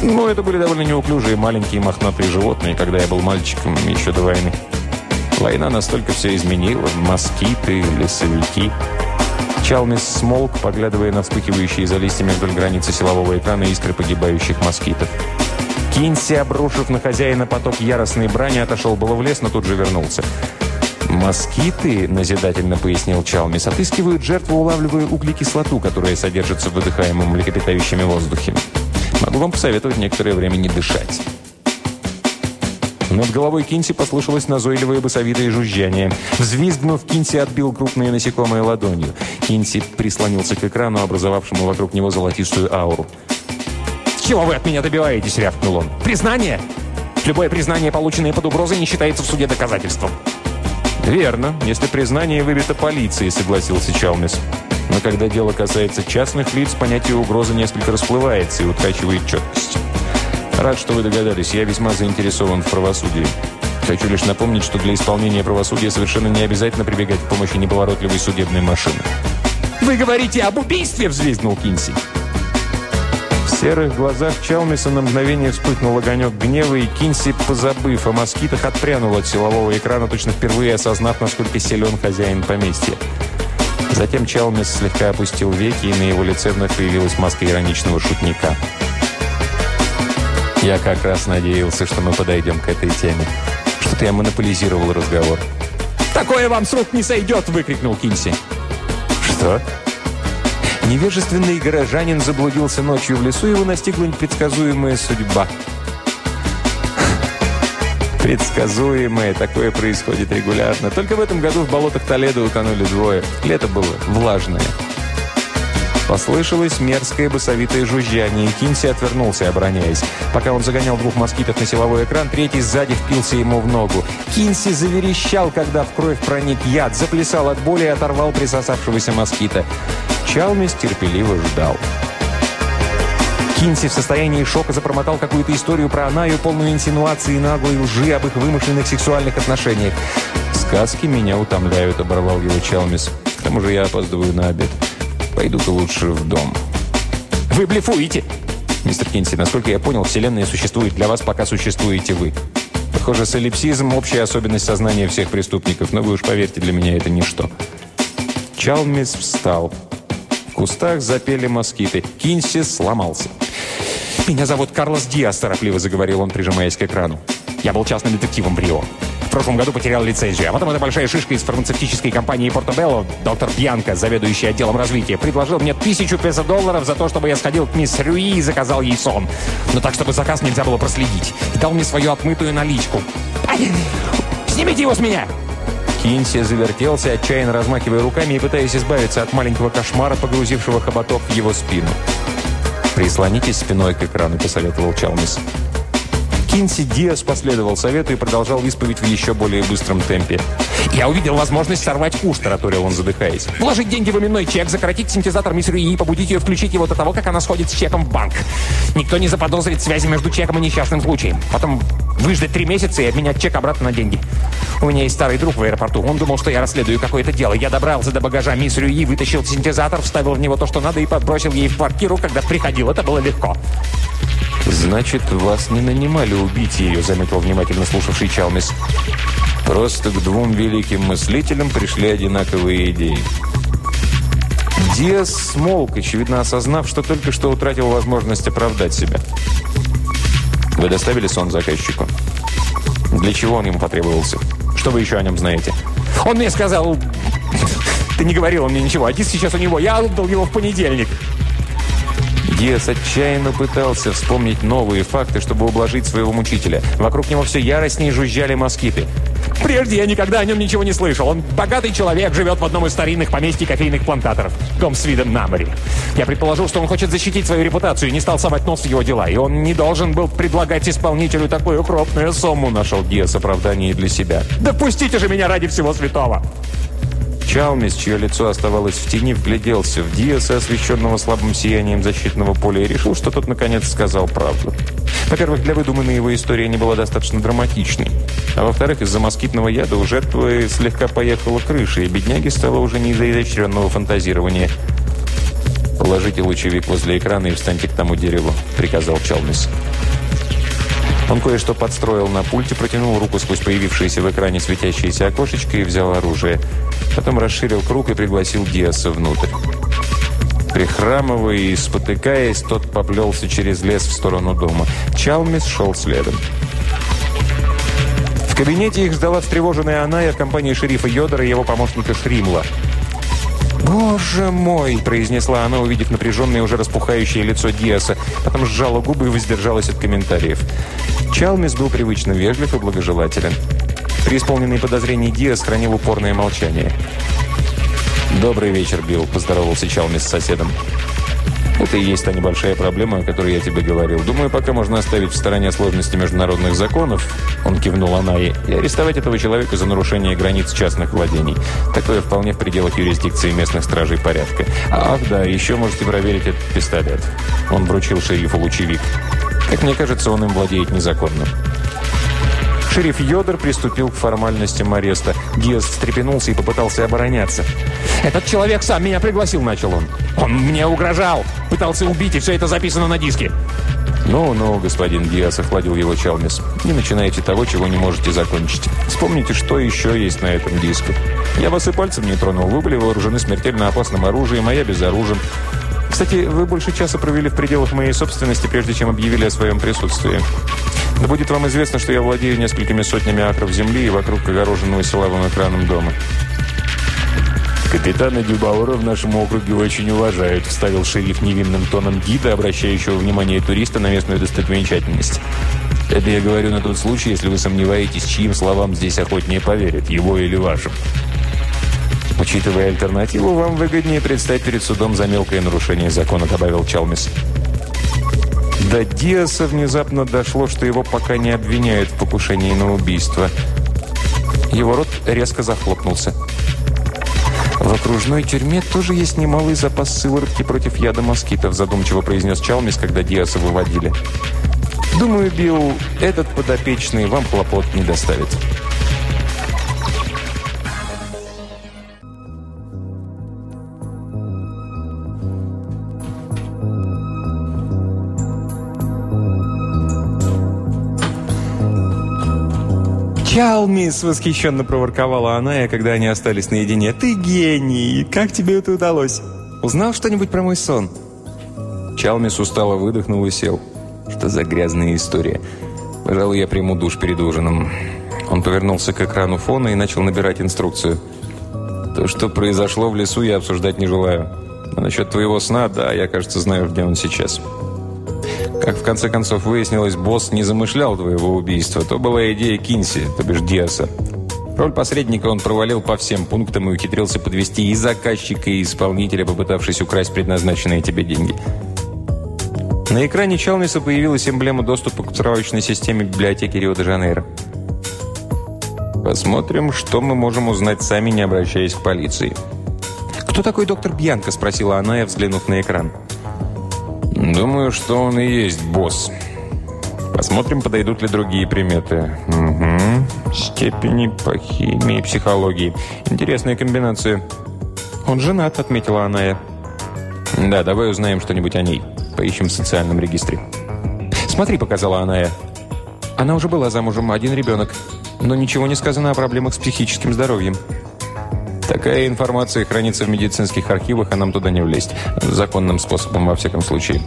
[SPEAKER 1] Ну, это были довольно неуклюжие, маленькие, мохнатые животные, когда я был мальчиком еще до войны. Война настолько все изменила. Москиты, лесовики. Чалмис смолк, поглядывая на вспыхивающие за листьями вдоль границы силового экрана искры погибающих москитов. Кинси, обрушив на хозяина поток яростной брани, отошел было в лес, но тут же вернулся. «Москиты», — назидательно пояснил Чалмис, отыскивают жертву, улавливая углекислоту, которая содержится в выдыхаемом млекопитающими воздухе. Могу вам посоветовать некоторое время не дышать. Над головой Кинси послышалось назойливое басовитое жужжание. Взвизгнув, Кинси отбил крупные насекомые ладонью. Кинси прислонился к экрану, образовавшему вокруг него золотистую ауру. «Чего вы от меня добиваетесь?» – рявкнул он. «Признание? Любое признание, полученное под угрозой, не считается в суде доказательством». «Верно, если признание выбито полицией», – согласился Чалмис. «Но когда дело касается частных лиц, понятие угрозы несколько расплывается и утрачивает четкость». Рад, что вы догадались. Я весьма заинтересован в правосудии. Хочу лишь напомнить, что для исполнения правосудия совершенно не обязательно прибегать к помощи неповоротливой судебной машины. «Вы говорите об убийстве!» – взвизгнул Кинси. В серых глазах Чалмиса на мгновение вспыхнул огонек гнева, и Кинси, позабыв о москитах, отпрянул от силового экрана, точно впервые осознав, насколько силен хозяин поместья. Затем Чалмис слегка опустил веки, и на его лице вновь появилась маска ироничного шутника – я как раз надеялся, что мы подойдем к этой теме. Что-то я монополизировал разговор. «Такое вам с рук не сойдет!» – выкрикнул Кинси. «Что?» Невежественный горожанин заблудился ночью в лесу, его настигла непредсказуемая судьба. Предсказуемое, такое происходит регулярно. Только в этом году в болотах Толедо утонули двое. Лето было влажное. Послышалось мерзкое басовитое жужжание, и Кинси отвернулся, обороняясь. Пока он загонял двух москитов на силовой экран, третий сзади впился ему в ногу. Кинси заверещал, когда в кровь проник яд, заплясал от боли и оторвал присосавшегося москита. Чалмис терпеливо ждал. Кинси в состоянии шока запромотал какую-то историю про Анаю, полную инсинуации наглой лжи об их вымышленных сексуальных отношениях. «Сказки меня утомляют», — оборвал его Чалмис. «К тому же я опаздываю на обед». Пойду-ка лучше в дом». «Вы блефуете!» «Мистер Кинси, насколько я понял, Вселенная существует для вас, пока существуете вы. Похоже, солипсизм – общая особенность сознания всех преступников, но вы уж поверьте, для меня это ничто». Чалмис встал. В кустах запели москиты. Кинси сломался. «Меня зовут Карлос Диас», – торопливо заговорил он, прижимаясь к экрану. «Я был частным детективом в Рио прошлом году потерял лицензию. А потом эта большая шишка из фармацевтической компании Портобелло, доктор Бьянко, заведующий отделом развития, предложил мне тысячу песо долларов за то, чтобы я сходил к мисс Рюи и заказал ей сон. Но так, чтобы заказ нельзя было проследить. И дал мне свою отмытую наличку. Ай! Снимите его с меня! Кинси завертелся, отчаянно размахивая руками и пытаясь избавиться от маленького кошмара, погрузившего хоботок в его спину. «Прислонитесь спиной к экрану», — посоветовал Чалмис. Кинси Диас последовал совету и продолжал исповедь в еще более быстром темпе. «Я увидел возможность сорвать куш», – тараторил он, задыхаясь. «Вложить деньги в именной чек, закоротить синтезатор мисс и побудить ее включить его до того, как она сходит с чеком в банк. Никто не заподозрит связи между чеком и несчастным случаем. Потом выждать три месяца и обменять чек обратно на деньги. У меня есть старый друг в аэропорту. Он думал, что я расследую какое-то дело. Я добрался до багажа мисс Рюи, вытащил синтезатор, вставил в него то, что надо, и подбросил ей в квартиру, когда приходил. Это было легко». «Значит, вас не нанимали убить ее», — заметил внимательно слушавший Чалмис. «Просто к двум великим мыслителям пришли одинаковые идеи». Диас смолк, очевидно осознав, что только что утратил возможность оправдать себя. «Вы доставили сон заказчику?» «Для чего он ему потребовался? Что вы еще о нем знаете?» «Он мне сказал...» «Ты не говорил мне ничего. Один сейчас у него. Я отдал его в понедельник». Диас отчаянно пытался вспомнить новые факты, чтобы ублажить своего мучителя. Вокруг него все яростнее жужжали москиты. Прежде я никогда о нем ничего не слышал. Он богатый человек, живет в одном из старинных поместий кофейных плантаторов. Дом с видом на море. Я предположил, что он хочет защитить свою репутацию и не стал совать нос в его дела. И он не должен был предлагать исполнителю такую крупную сумму, нашел Диас оправдание для себя. Да пустите же меня ради всего святого! Чалмис, чье лицо оставалось в тени, вгляделся в Диаса, освещенного слабым сиянием защитного поля, и решил, что тот наконец сказал правду. Во-первых, для выдуманной его истории не была достаточно драматичной. А во-вторых, из-за москитного яда у жертвы слегка поехала крыша, и бедняге стало уже не из-за изощренного фантазирования. «Положите лучевик возле экрана и встаньте к тому дереву», — приказал Чалмис. Он кое-что подстроил на пульте, протянул руку сквозь появившееся в экране светящееся окошечко и взял оружие. Потом расширил круг и пригласил Диаса внутрь. Прихрамывая и спотыкаясь, тот поплелся через лес в сторону дома. Чалмис шел следом. В кабинете их ждала встревоженная Аная в компании шерифа Йодора и его помощника Шримла.
[SPEAKER 5] «Боже мой!» – произнесла она, увидев напряженное, уже распухающее лицо Диаса. Потом сжала губы и воздержалась от комментариев. Чалмис был привычно вежлив и благожелателен. При исполненной подозрении Диас хранил упорное молчание. «Добрый вечер, Билл», – поздоровался Чалмис с соседом. Это и есть та небольшая проблема, о которой я тебе говорил. Думаю, пока можно оставить в стороне сложности международных законов, он кивнул Анаи, и арестовать этого человека за нарушение границ частных владений. Такое вполне в пределах юрисдикции местных стражей порядка. Ах, да, еще можете проверить этот пистолет. Он вручил шерифу лучевик. Как мне кажется, он им владеет незаконно. Шериф Йодер приступил к формальностям ареста. Диас встрепенулся и попытался обороняться. «Этот человек сам меня пригласил», — начал он. «Он мне угрожал, пытался убить, и все это записано на диске».
[SPEAKER 1] «Ну-ну, господин Диас», — охладил его Чалмис. «Не начинайте того, чего не можете закончить. Вспомните, что еще есть на этом диске. Я вас и пальцем не тронул. Вы были вооружены смертельно опасным оружием, а я безоружен. Кстати, вы больше часа провели в пределах моей собственности, прежде чем объявили о своем присутствии. Да будет вам известно, что я владею несколькими сотнями акров земли и вокруг огороженного силовым экраном дома. «Капитана Дюбаура в нашем округе очень уважают», вставил шериф невинным тоном гида, обращающего внимание туриста на местную достопримечательность. «Это я говорю на тот случай, если вы сомневаетесь, чьим словам здесь охотнее поверят, его или вашим». «Учитывая альтернативу, вам выгоднее предстать перед судом за мелкое нарушение закона», добавил Чалмис. До Диаса внезапно дошло, что его пока не обвиняют в покушении на убийство. Его рот резко захлопнулся. «В окружной тюрьме тоже есть немалый запас сыворотки против яда москитов», задумчиво произнес Чалмис, когда Диаса выводили. «Думаю, Билл, этот подопечный вам хлопот не доставит».
[SPEAKER 5] «Чалмис!» – восхищенно проворковала она, когда они остались наедине. «Ты гений! Как тебе это удалось? Узнал что-нибудь про мой сон?»
[SPEAKER 1] Чалмис устало выдохнул и сел. «Что за грязная история? Пожалуй, я приму душ перед ужином». Он повернулся к экрану фона и начал набирать инструкцию. «То, что произошло в лесу, я обсуждать не желаю. А насчет твоего сна, да, я, кажется, знаю, где он сейчас». Как в конце концов выяснилось, босс не замышлял твоего убийства. То была идея Кинси, то бишь Диаса. Роль посредника он провалил по всем пунктам и ухитрился подвести и заказчика, и исполнителя, попытавшись украсть предназначенные тебе деньги. На экране Чалмиса появилась эмблема доступа к справочной системе библиотеки Рио-де-Жанейро. Посмотрим, что мы можем узнать сами, не обращаясь к полиции.
[SPEAKER 5] «Кто такой доктор Бьянко?» – спросила она, взглянув на экран.
[SPEAKER 1] Думаю, что он и есть босс. Посмотрим, подойдут ли другие приметы. Угу. Степени по химии, психологии. Интересная комбинация.
[SPEAKER 5] Он женат, отметила Аная.
[SPEAKER 1] Да, давай узнаем что-нибудь о ней. Поищем в социальном регистре.
[SPEAKER 5] Смотри, показала Аная. Она уже была замужем, один ребенок. Но ничего не сказано о проблемах с психическим здоровьем.
[SPEAKER 1] Такая информация хранится в медицинских архивах, а нам туда не влезть. Законным способом, во всяком случае.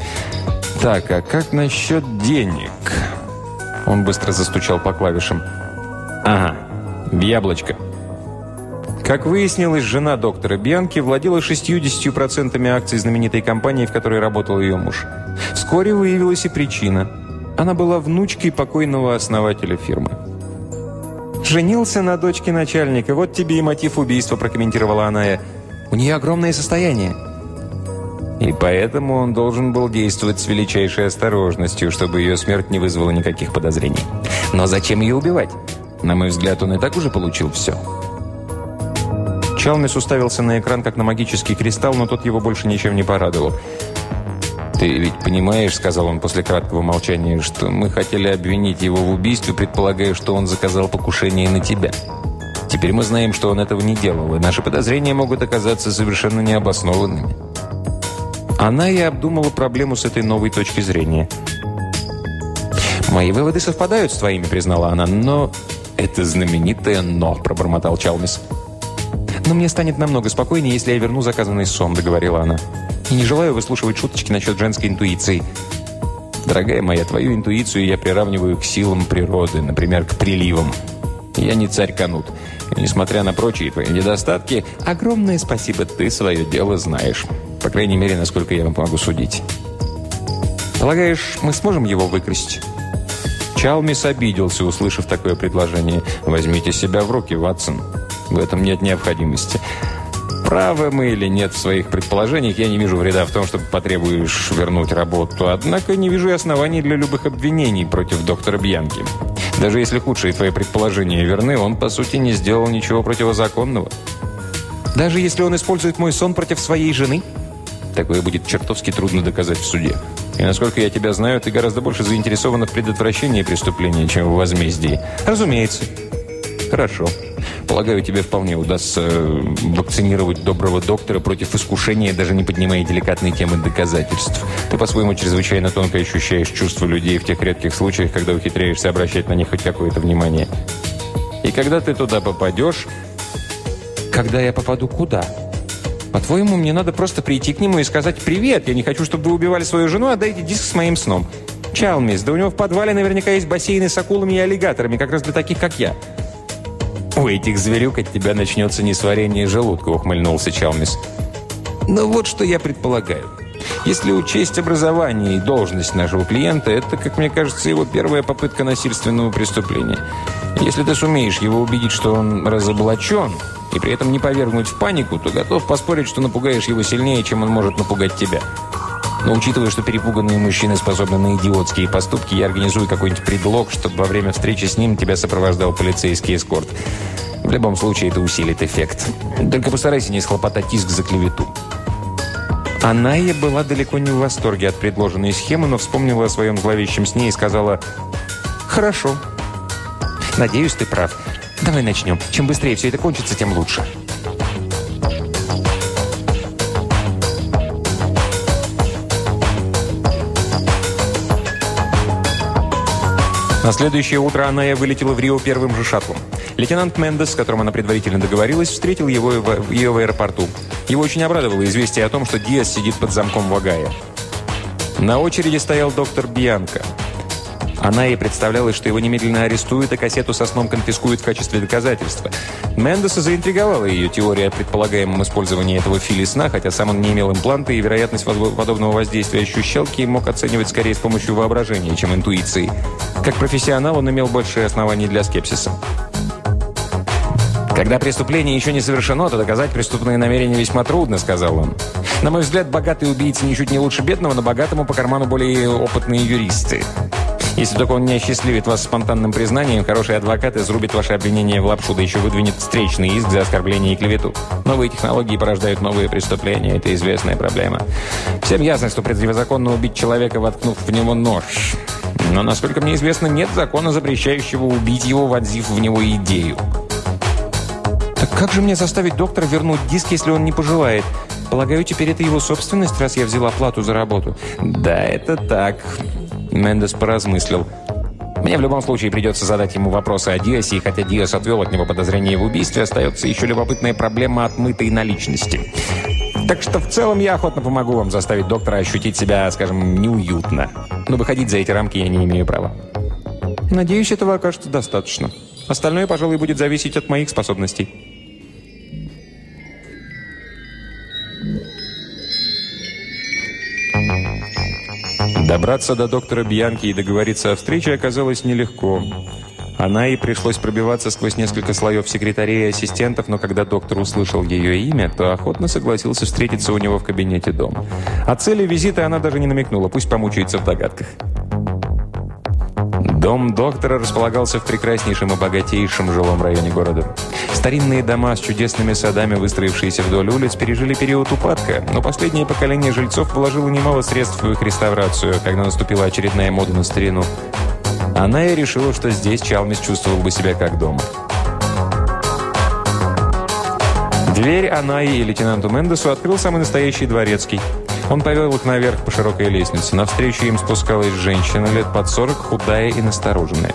[SPEAKER 1] Так, а как насчет денег? Он быстро застучал по клавишам. Ага, в яблочко. Как выяснилось, жена доктора Бьянки владела 60% акций знаменитой компании, в которой работал ее муж. Вскоре выявилась и причина. Она была внучкой покойного основателя фирмы.
[SPEAKER 5] «Женился на дочке начальника. Вот тебе и мотив убийства», – прокомментировала она. «У нее огромное состояние».
[SPEAKER 1] И поэтому он должен был действовать с величайшей осторожностью, чтобы ее смерть не вызвала никаких подозрений. Но зачем ее убивать? На мой взгляд, он и так уже получил все.
[SPEAKER 5] Чалмис уставился на экран, как на магический кристалл, но тот его больше ничем не порадовал.
[SPEAKER 1] «Ты ведь понимаешь, — сказал он после краткого молчания, — что мы хотели обвинить его в убийстве, предполагая, что он заказал покушение на тебя. Теперь мы знаем, что он этого не делал, и наши подозрения могут оказаться совершенно необоснованными».
[SPEAKER 5] Она и обдумала проблему с этой новой точки зрения. «Мои выводы совпадают с твоими», — признала она, — «но...»
[SPEAKER 1] «Это знаменитое «но», — пробормотал Чалмис.
[SPEAKER 5] «Но мне станет намного спокойнее, если я верну заказанный сон», — договорила она. И не желаю выслушивать шуточки насчет женской интуиции.
[SPEAKER 1] Дорогая моя, твою интуицию я приравниваю к силам природы, например, к приливам. Я не царь Канут. Несмотря на прочие твои недостатки, огромное спасибо, ты свое дело знаешь. По крайней мере, насколько я вам могу судить.
[SPEAKER 6] Полагаешь, мы сможем его выкрасть?
[SPEAKER 1] Чалмис обиделся, услышав такое предложение. «Возьмите себя в руки, Ватсон. В этом нет необходимости. Правы мы или нет в своих предположениях, я не вижу вреда в том, чтобы потребуешь вернуть работу. Однако не вижу и оснований для любых обвинений против доктора Бьянки. Даже если худшие твои предположения верны, он, по сути, не сделал ничего противозаконного.
[SPEAKER 6] Даже если он использует мой сон против своей жены?
[SPEAKER 1] Такое будет чертовски трудно доказать в суде. И насколько я тебя знаю, ты гораздо больше заинтересована в предотвращении преступления, чем в возмездии.
[SPEAKER 6] Разумеется.
[SPEAKER 1] Хорошо. Полагаю, тебе вполне удастся э, вакцинировать доброго доктора против искушения, даже не поднимая деликатные темы доказательств. Ты по-своему чрезвычайно тонко ощущаешь чувства людей в тех редких случаях, когда ухитряешься обращать на них хоть какое-то внимание. И когда ты туда попадешь...
[SPEAKER 6] Когда я попаду куда? По-твоему, мне надо просто прийти к нему и сказать «Привет, я не хочу, чтобы вы убивали свою жену, отдайте диск с моим сном». Чалмис, да у него в подвале наверняка есть бассейны с акулами и аллигаторами, как раз для таких, как я.
[SPEAKER 1] «У этих зверюк от тебя начнется несварение желудка», — ухмыльнулся Чалмис. «Но вот что я предполагаю. Если учесть образование и должность нашего клиента, это, как мне кажется, его первая попытка насильственного преступления. Если ты сумеешь его убедить, что он разоблачен, и при этом не повергнуть в панику, то готов поспорить, что напугаешь его сильнее, чем он может напугать тебя. Но учитывая, что перепуганные мужчины способны на идиотские поступки, я организую какой-нибудь предлог, чтобы во время встречи с ним тебя сопровождал полицейский эскорт. В любом случае, это усилит эффект. Только постарайся не схлопотать иск за клевету.
[SPEAKER 6] Аная была далеко не в восторге от предложенной схемы, но вспомнила о своем зловещем сне и сказала «Хорошо. Надеюсь, ты прав. Давай начнем. Чем быстрее все это кончится, тем лучше. На следующее утро Аная вылетела в Рио первым же шаттлом. Лейтенант Мендес, с которым она предварительно договорилась, встретил его в, ее в аэропорту. Его очень обрадовало известие о том, что Диас сидит под замком в Огайо. На очереди стоял доктор Бьянко. Она ей представлялось, что его немедленно арестуют, а кассету со сном конфискуют в качестве доказательства. Мендеса заинтриговала ее теория о предполагаемом использовании этого фили сна, хотя сам он не имел импланта и вероятность подобного воздействия ощущалки мог оценивать скорее с помощью воображения, чем интуиции. Как профессионал он имел большие основания для скепсиса. «Когда преступление еще не совершено, то доказать преступные намерения весьма трудно», — сказал он. «На мой взгляд, богатый убийца ничуть не лучше бедного, но богатому по карману более опытные юристы. Если только он не осчастливит вас спонтанным признанием, хороший адвокат изрубит ваше обвинение в лапшу, да еще выдвинет встречный иск за оскорбление и клевету. Новые технологии порождают новые преступления. Это известная проблема. Всем ясно, что противозаконно убить человека, воткнув в него нож. Но, насколько мне известно, нет закона, запрещающего убить его, вонзив в него идею.
[SPEAKER 1] Так как же мне заставить доктора вернуть диск, если он не пожелает? Полагаю, теперь это его собственность, раз я взяла плату за работу.
[SPEAKER 6] Да, это так. Мендес поразмыслил. Мне в любом случае придется задать ему вопросы о Диасе, и хотя Диас отвел от него подозрение в убийстве, остается еще любопытная проблема отмытой наличности. Так что в целом я охотно помогу вам заставить доктора ощутить себя, скажем, неуютно. Но выходить за эти рамки я не имею права.
[SPEAKER 1] Надеюсь, этого окажется достаточно. Остальное, пожалуй, будет зависеть от моих способностей. Добраться до доктора Бьянки и договориться о встрече оказалось нелегко. Она и пришлось пробиваться сквозь несколько слоев секретарей и ассистентов, но когда доктор услышал ее имя, то охотно согласился встретиться у него в кабинете дома. О цели визита она даже не намекнула, пусть помучается в догадках. Дом доктора располагался в прекраснейшем и богатейшем жилом районе города. Старинные дома с чудесными садами, выстроившиеся вдоль улиц, пережили период упадка, но последнее поколение жильцов вложило немало средств в их реставрацию, когда наступила очередная мода на старину. Она и решила, что здесь Чалмис чувствовал бы себя как дома. Дверь Анаи и лейтенанту Мендесу открыл самый настоящий дворецкий. Он повел их наверх по широкой лестнице. Навстречу им спускалась женщина лет под сорок, худая и настороженная.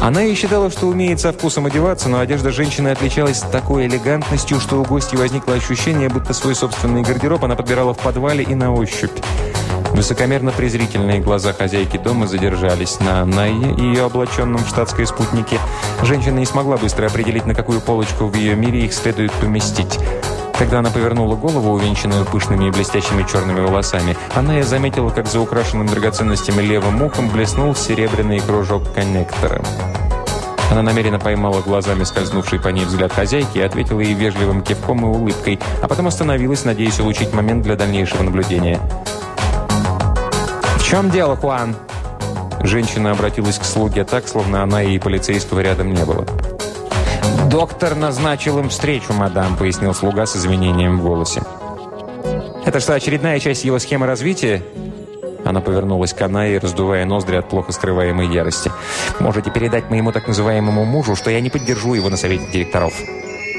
[SPEAKER 1] Она и считала, что умеет со вкусом одеваться, но одежда женщины отличалась такой элегантностью, что у гостей возникло ощущение, будто свой собственный гардероб она подбирала в подвале и на ощупь. Высокомерно-презрительные глаза хозяйки дома задержались на Найе и ее облаченном в штатской спутнике. Женщина не смогла быстро определить, на какую полочку в ее мире их следует поместить. Когда она повернула голову, увенчанную пышными и блестящими черными волосами, она и заметила, как за украшенным драгоценностями левым ухом блеснул серебряный кружок коннектора. Она намеренно поймала глазами скользнувший по ней взгляд хозяйки и ответила ей вежливым кивком и улыбкой, а потом остановилась, надеясь улучшить момент для дальнейшего наблюдения. «В чем дело, Хуан?» Женщина обратилась к слуге так, словно она и полицейского рядом не было. «Доктор назначил им встречу, мадам», — пояснил слуга с извинением в голосе. «Это что, очередная часть его схемы развития?» Она повернулась к Анае, раздувая ноздри от плохо скрываемой ярости. «Можете передать моему так называемому мужу, что я не поддержу его на совете директоров».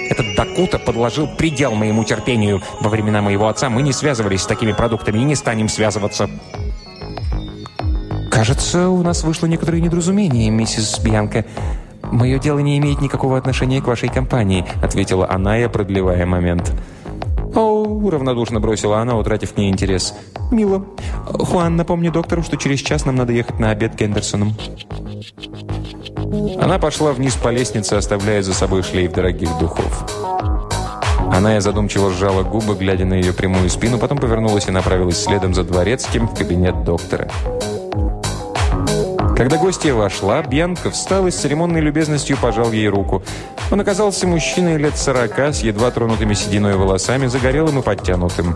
[SPEAKER 1] Этот Дакута подложил предел моему терпению. Во времена моего отца мы не связывались с такими продуктами и не станем связываться. «Кажется, у нас вышло некоторое недоразумение, миссис Бьянка. Мое дело не имеет никакого отношения к вашей компании», ответила Аная, продлевая момент. «О, равнодушно бросила она, утратив к ней интерес. «Мило. Хуан, напомни доктору, что через час нам надо ехать на обед к Гендерсонам».
[SPEAKER 2] Она пошла вниз по лестнице, оставляя за собой шлейф дорогих духов. Она я задумчиво сжала губы, глядя на ее прямую спину, потом повернулась и направилась следом за дворецким в кабинет доктора. Когда гостья вошла, Бьянка встал и с церемонной любезностью пожал ей руку. Он оказался мужчиной лет сорока, с едва тронутыми сединой волосами, загорелым и подтянутым.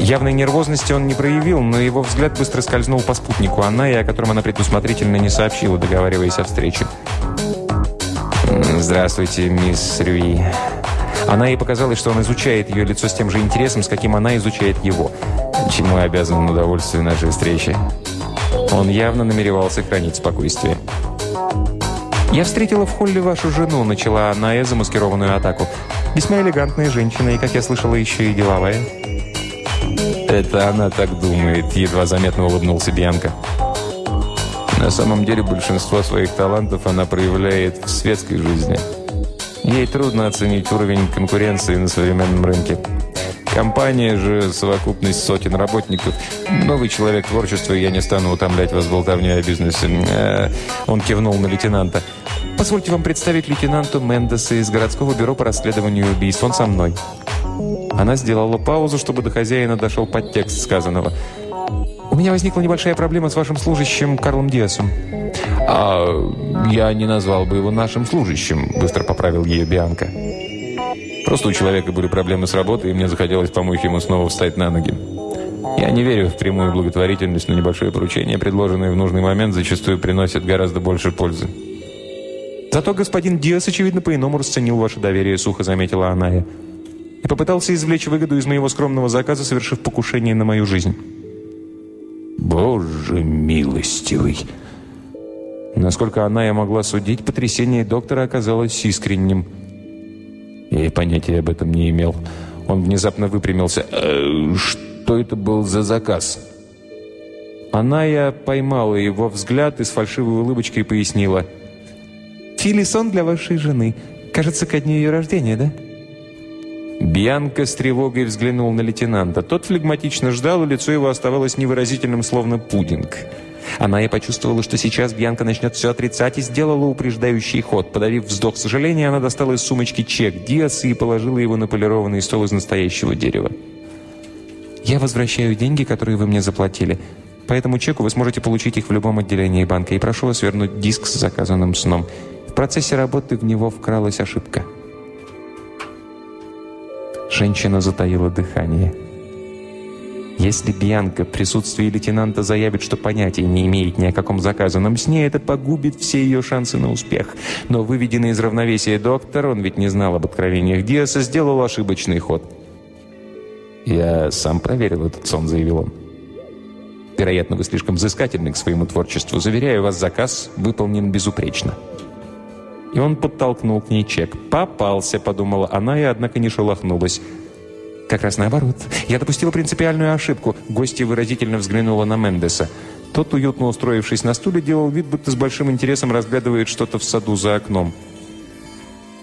[SPEAKER 2] Явной нервозности он не проявил, но его взгляд быстро скользнул по спутнику Анна, о котором она предусмотрительно не сообщила, договариваясь о встрече. «Здравствуйте, мисс Рюи». Она ей показалось, что он изучает ее лицо с тем же интересом, с каким она изучает его. Чему обязан удовольствие нашей встречи? Он явно намеревался хранить спокойствие. «Я встретила в холле вашу жену», — начала Аная замаскированную атаку. «Весьма элегантная женщина и, как я слышала, еще и деловая».
[SPEAKER 1] «Это она так думает», — едва заметно улыбнулся Бьянка. На самом деле большинство своих талантов она проявляет в светской жизни. Ей трудно оценить уровень конкуренции на современном рынке. Компания же совокупность сотен работников. Новый человек творчества, я не стану утомлять вас болтовней о бизнесе. Э, он кивнул на лейтенанта. Позвольте вам представить лейтенанту Мендеса из городского бюро по расследованию убийств. Он со мной. Она сделала паузу, чтобы до хозяина дошел подтекст сказанного. «У меня возникла небольшая проблема с вашим служащим Карлом Диасом». «А я не назвал бы его нашим служащим», — быстро поправил ее Бианка. Просто у человека были проблемы с работой, и мне захотелось помочь ему снова встать на ноги. Я не верю в прямую благотворительность, но небольшое поручение, предложенное в нужный момент, зачастую приносит гораздо больше пользы. «Зато господин Диас, очевидно, по-иному расценил ваше доверие», — сухо заметила Аная. «И попытался извлечь выгоду из моего скромного заказа, совершив покушение на мою жизнь».
[SPEAKER 2] «Боже милостивый!» Насколько Аная могла судить, потрясение доктора оказалось искренним – я понятия об этом не имел. Он внезапно выпрямился. «Э, «Что это был за заказ?»
[SPEAKER 1] Она я поймала его взгляд и с фальшивой улыбочкой пояснила. «Филисон для вашей жены. Кажется, ко дню ее рождения, да?» Бьянка с тревогой взглянул на лейтенанта. Тот флегматично ждал, и лицо его оставалось невыразительным, словно пудинг. Она и почувствовала, что сейчас Бьянка начнет все отрицать, и сделала упреждающий ход. Подавив вздох сожаления, она достала из сумочки чек Диаса и положила его на полированный стол из настоящего дерева. «Я возвращаю деньги, которые вы мне заплатили. По этому чеку вы сможете получить их в любом отделении банка. И прошу вас вернуть диск с заказанным сном. В процессе работы в него вкралась ошибка». Женщина затаила дыхание. Если Бьянка в присутствии лейтенанта заявит, что понятия не имеет ни о каком заказанном сне, это погубит все ее шансы на успех. Но выведенный из равновесия доктор, он ведь не знал об откровениях Диаса, сделал ошибочный ход. «Я сам проверил этот сон», — заявил он. «Вероятно, вы слишком взыскательны к своему творчеству. Заверяю вас, заказ выполнен безупречно». И он подтолкнул к ней чек. «Попался», — подумала она, и однако не шелохнулась. Как раз наоборот. Я допустила принципиальную ошибку. Гостья выразительно взглянула на Мендеса. Тот, уютно устроившись на стуле, делал вид, будто с большим интересом разглядывает что-то в саду за окном.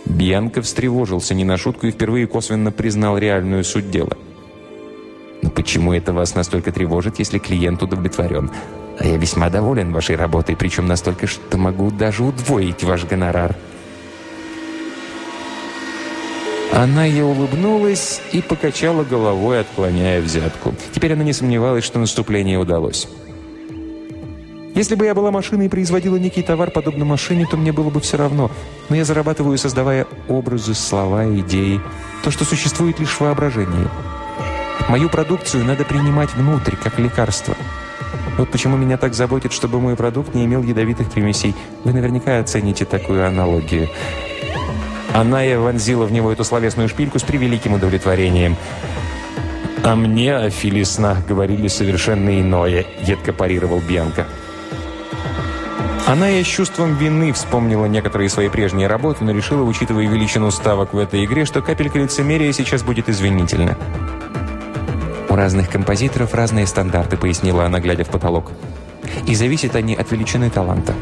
[SPEAKER 1] Бьянко встревожился не на шутку и впервые косвенно признал реальную суть дела. почему это вас настолько тревожит, если клиент удовлетворен? А я весьма доволен вашей работой, причем настолько, что могу даже удвоить ваш гонорар». Она ей улыбнулась и покачала головой, отклоняя взятку. Теперь она не сомневалась, что наступление удалось. Если бы я была машиной и производила некий товар, подобно машине, то мне было бы все равно. Но я зарабатываю, создавая образы, слова, идеи. То, что существует лишь в воображении. Мою продукцию надо принимать внутрь, как лекарство. Вот почему меня так заботит, чтобы мой продукт не имел ядовитых примесей. Вы наверняка оцените такую аналогию. Она и вонзила в него эту словесную шпильку с превеликим удовлетворением. «А мне о Филиснах говорили совершенно иное», — едко парировал Бьянка. Она и с чувством вины вспомнила некоторые свои прежние работы, но решила, учитывая величину ставок в этой игре, что капелька лицемерия сейчас будет извинительна. «У разных композиторов разные стандарты», — пояснила она, глядя в потолок. «И зависят они от величины таланта».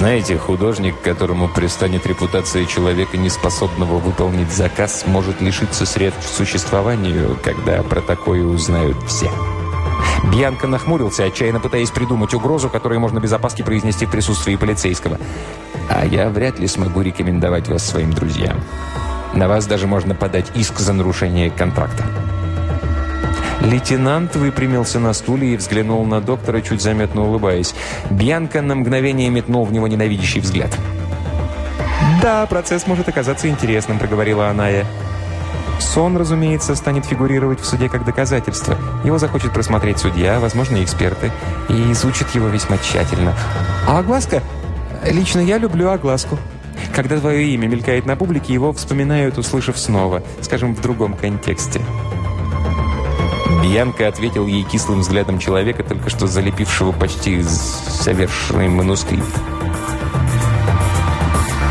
[SPEAKER 2] Знаете, художник, которому пристанет репутация человека, неспособного выполнить заказ, может лишиться средств к существованию, когда про такое узнают все.
[SPEAKER 1] Бьянка нахмурился, отчаянно пытаясь придумать угрозу, которую можно без опаски произнести в присутствии полицейского. «А я вряд ли смогу рекомендовать вас своим друзьям. На вас даже можно подать иск за нарушение контракта». Лейтенант выпрямился на стуле и взглянул на доктора, чуть заметно улыбаясь. Бьянка на мгновение метнул в него ненавидящий взгляд. «Да, процесс может оказаться интересным», — проговорила Аная. Сон, разумеется, станет фигурировать в суде как доказательство. Его захочет просмотреть судья, возможно, эксперты, и изучит его весьма тщательно. А огласка? Лично я люблю огласку. Когда твое имя мелькает на публике, его вспоминают, услышав снова, скажем, в другом контексте. Бьянка ответил ей кислым взглядом человека, только что залепившего почти совершенный манускрипт.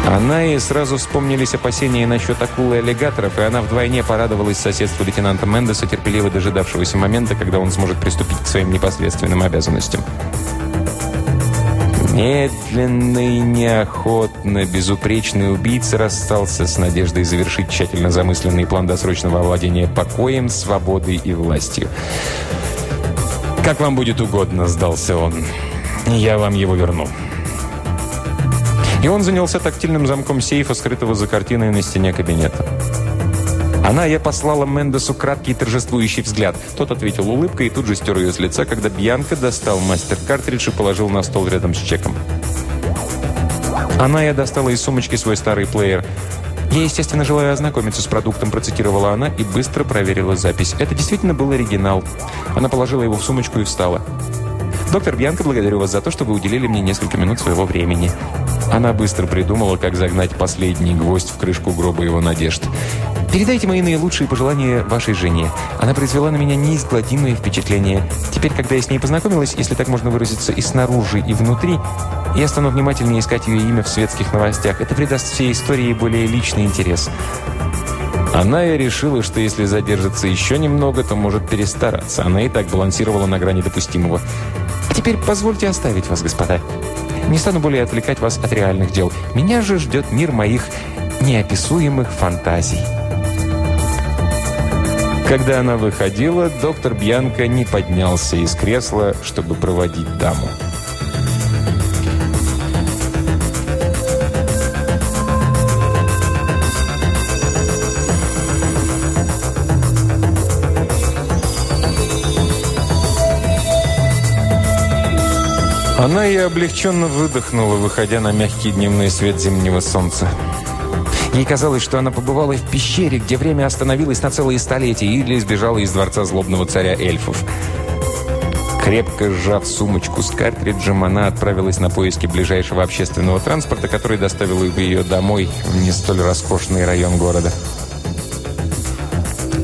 [SPEAKER 1] Она и сразу вспомнились опасения насчет акулы и аллигаторов, и она вдвойне порадовалась соседству лейтенанта Мендеса, терпеливо дожидавшегося момента, когда он сможет приступить к своим непосредственным обязанностям. Медленно и неохотно безупречный убийца расстался с надеждой завершить тщательно замысленный план досрочного овладения покоем, свободой и властью. «Как вам будет угодно», — сдался он. «Я вам его верну». И он занялся тактильным замком сейфа, скрытого за картиной на стене кабинета. Она я послала Мендесу краткий торжествующий взгляд. Тот ответил улыбкой и тут же стер ее с лица, когда Бьянка достал мастер-картридж и положил на стол рядом с чеком. Она я достала из сумочки свой старый плеер. «Я, естественно, желаю ознакомиться с продуктом», процитировала она и быстро проверила запись. Это действительно был оригинал. Она положила его в сумочку и встала. «Доктор Бьянка, благодарю вас за то, что вы уделили мне несколько минут своего времени». Она быстро придумала, как загнать последний гвоздь в крышку гроба его надежд. Передайте мои наилучшие пожелания вашей жене. Она произвела на меня неизгладимое впечатление. Теперь, когда я с ней познакомилась, если так можно выразиться, и снаружи, и внутри, я стану внимательнее искать ее имя в светских новостях. Это придаст всей истории более личный интерес. Она и решила, что если задержится еще немного, то может перестараться. Она и так балансировала на грани допустимого. А теперь позвольте оставить вас, господа. Не стану более отвлекать вас от реальных дел. Меня же ждет мир моих неописуемых фантазий. Когда она выходила, доктор Бьянко не поднялся из кресла, чтобы проводить даму. Она и облегченно выдохнула, выходя на мягкий дневной свет зимнего солнца. Ей казалось, что она побывала в пещере, где время остановилось на целые столетия, или избежала из дворца злобного царя эльфов. Крепко сжав сумочку с картриджем, она отправилась на поиски ближайшего общественного транспорта, который доставил бы ее домой в не столь роскошный район города.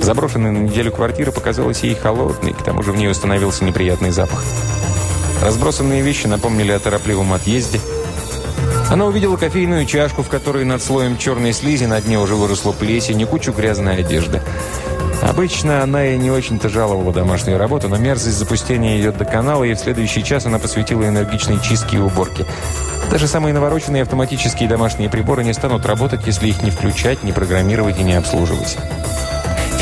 [SPEAKER 1] Заброшенная на неделю квартира показалась ей холодной, к тому же в ней установился неприятный запах. Разбросанные вещи напомнили о торопливом отъезде – она увидела кофейную чашку, в которой над слоем черной слизи на дне уже выросла плесень и кучу грязной одежды. Обычно она и не очень-то жаловала домашнюю работу, но мерзость запустения идет до канала, и в следующий час она посвятила энергичной чистке и уборке. Даже самые навороченные автоматические домашние приборы не станут работать, если их не включать, не программировать и не обслуживать.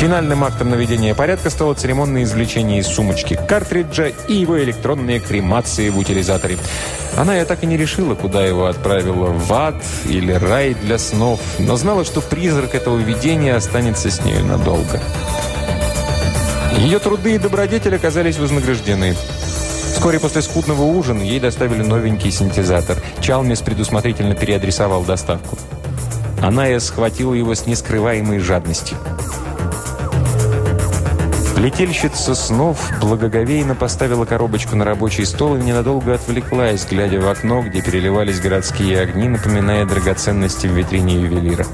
[SPEAKER 1] Финальным актом наведения порядка стало церемонное извлечение из сумочки картриджа и его электронные кремации в утилизаторе. Она я так и не решила, куда его отправила, в ад или рай для снов, но знала, что призрак этого видения останется с нею надолго. Ее труды и добродетель оказались вознаграждены. Вскоре после скудного ужина ей доставили новенький синтезатор. Чалмис предусмотрительно переадресовал доставку. Она и схватила его с нескрываемой жадностью. Летельщица снов благоговейно поставила коробочку на рабочий стол и ненадолго отвлеклась, глядя в окно, где переливались городские огни, напоминая драгоценности в витрине ювелира.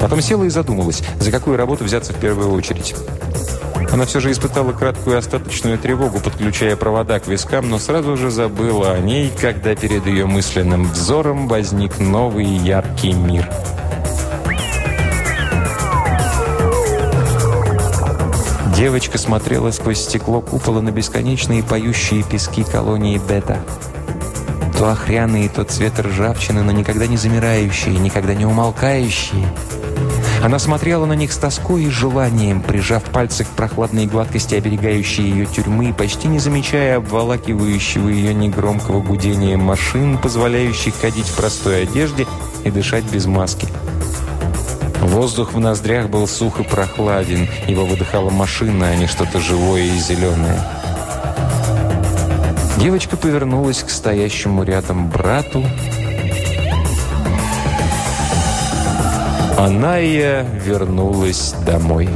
[SPEAKER 1] Потом села и задумалась, за какую работу взяться в первую очередь. Она все же испытала краткую остаточную тревогу, подключая провода к вискам, но сразу же забыла о ней, когда перед ее мысленным взором возник новый яркий мир – Девочка смотрела сквозь стекло купола на бесконечные поющие пески колонии Бета. То охряные, то цвет ржавчины, но никогда не замирающие, никогда не умолкающие. Она смотрела на них с тоской и желанием, прижав пальцы к прохладной гладкости, оберегающей ее тюрьмы, почти не замечая обволакивающего ее негромкого гудения машин, позволяющих ходить в простой одежде и дышать без маски. Воздух в ноздрях был сух и прохладен. Его выдыхала машина, а не что-то живое и зеленое. Девочка повернулась к стоящему рядом брату. Она и вернулась домой.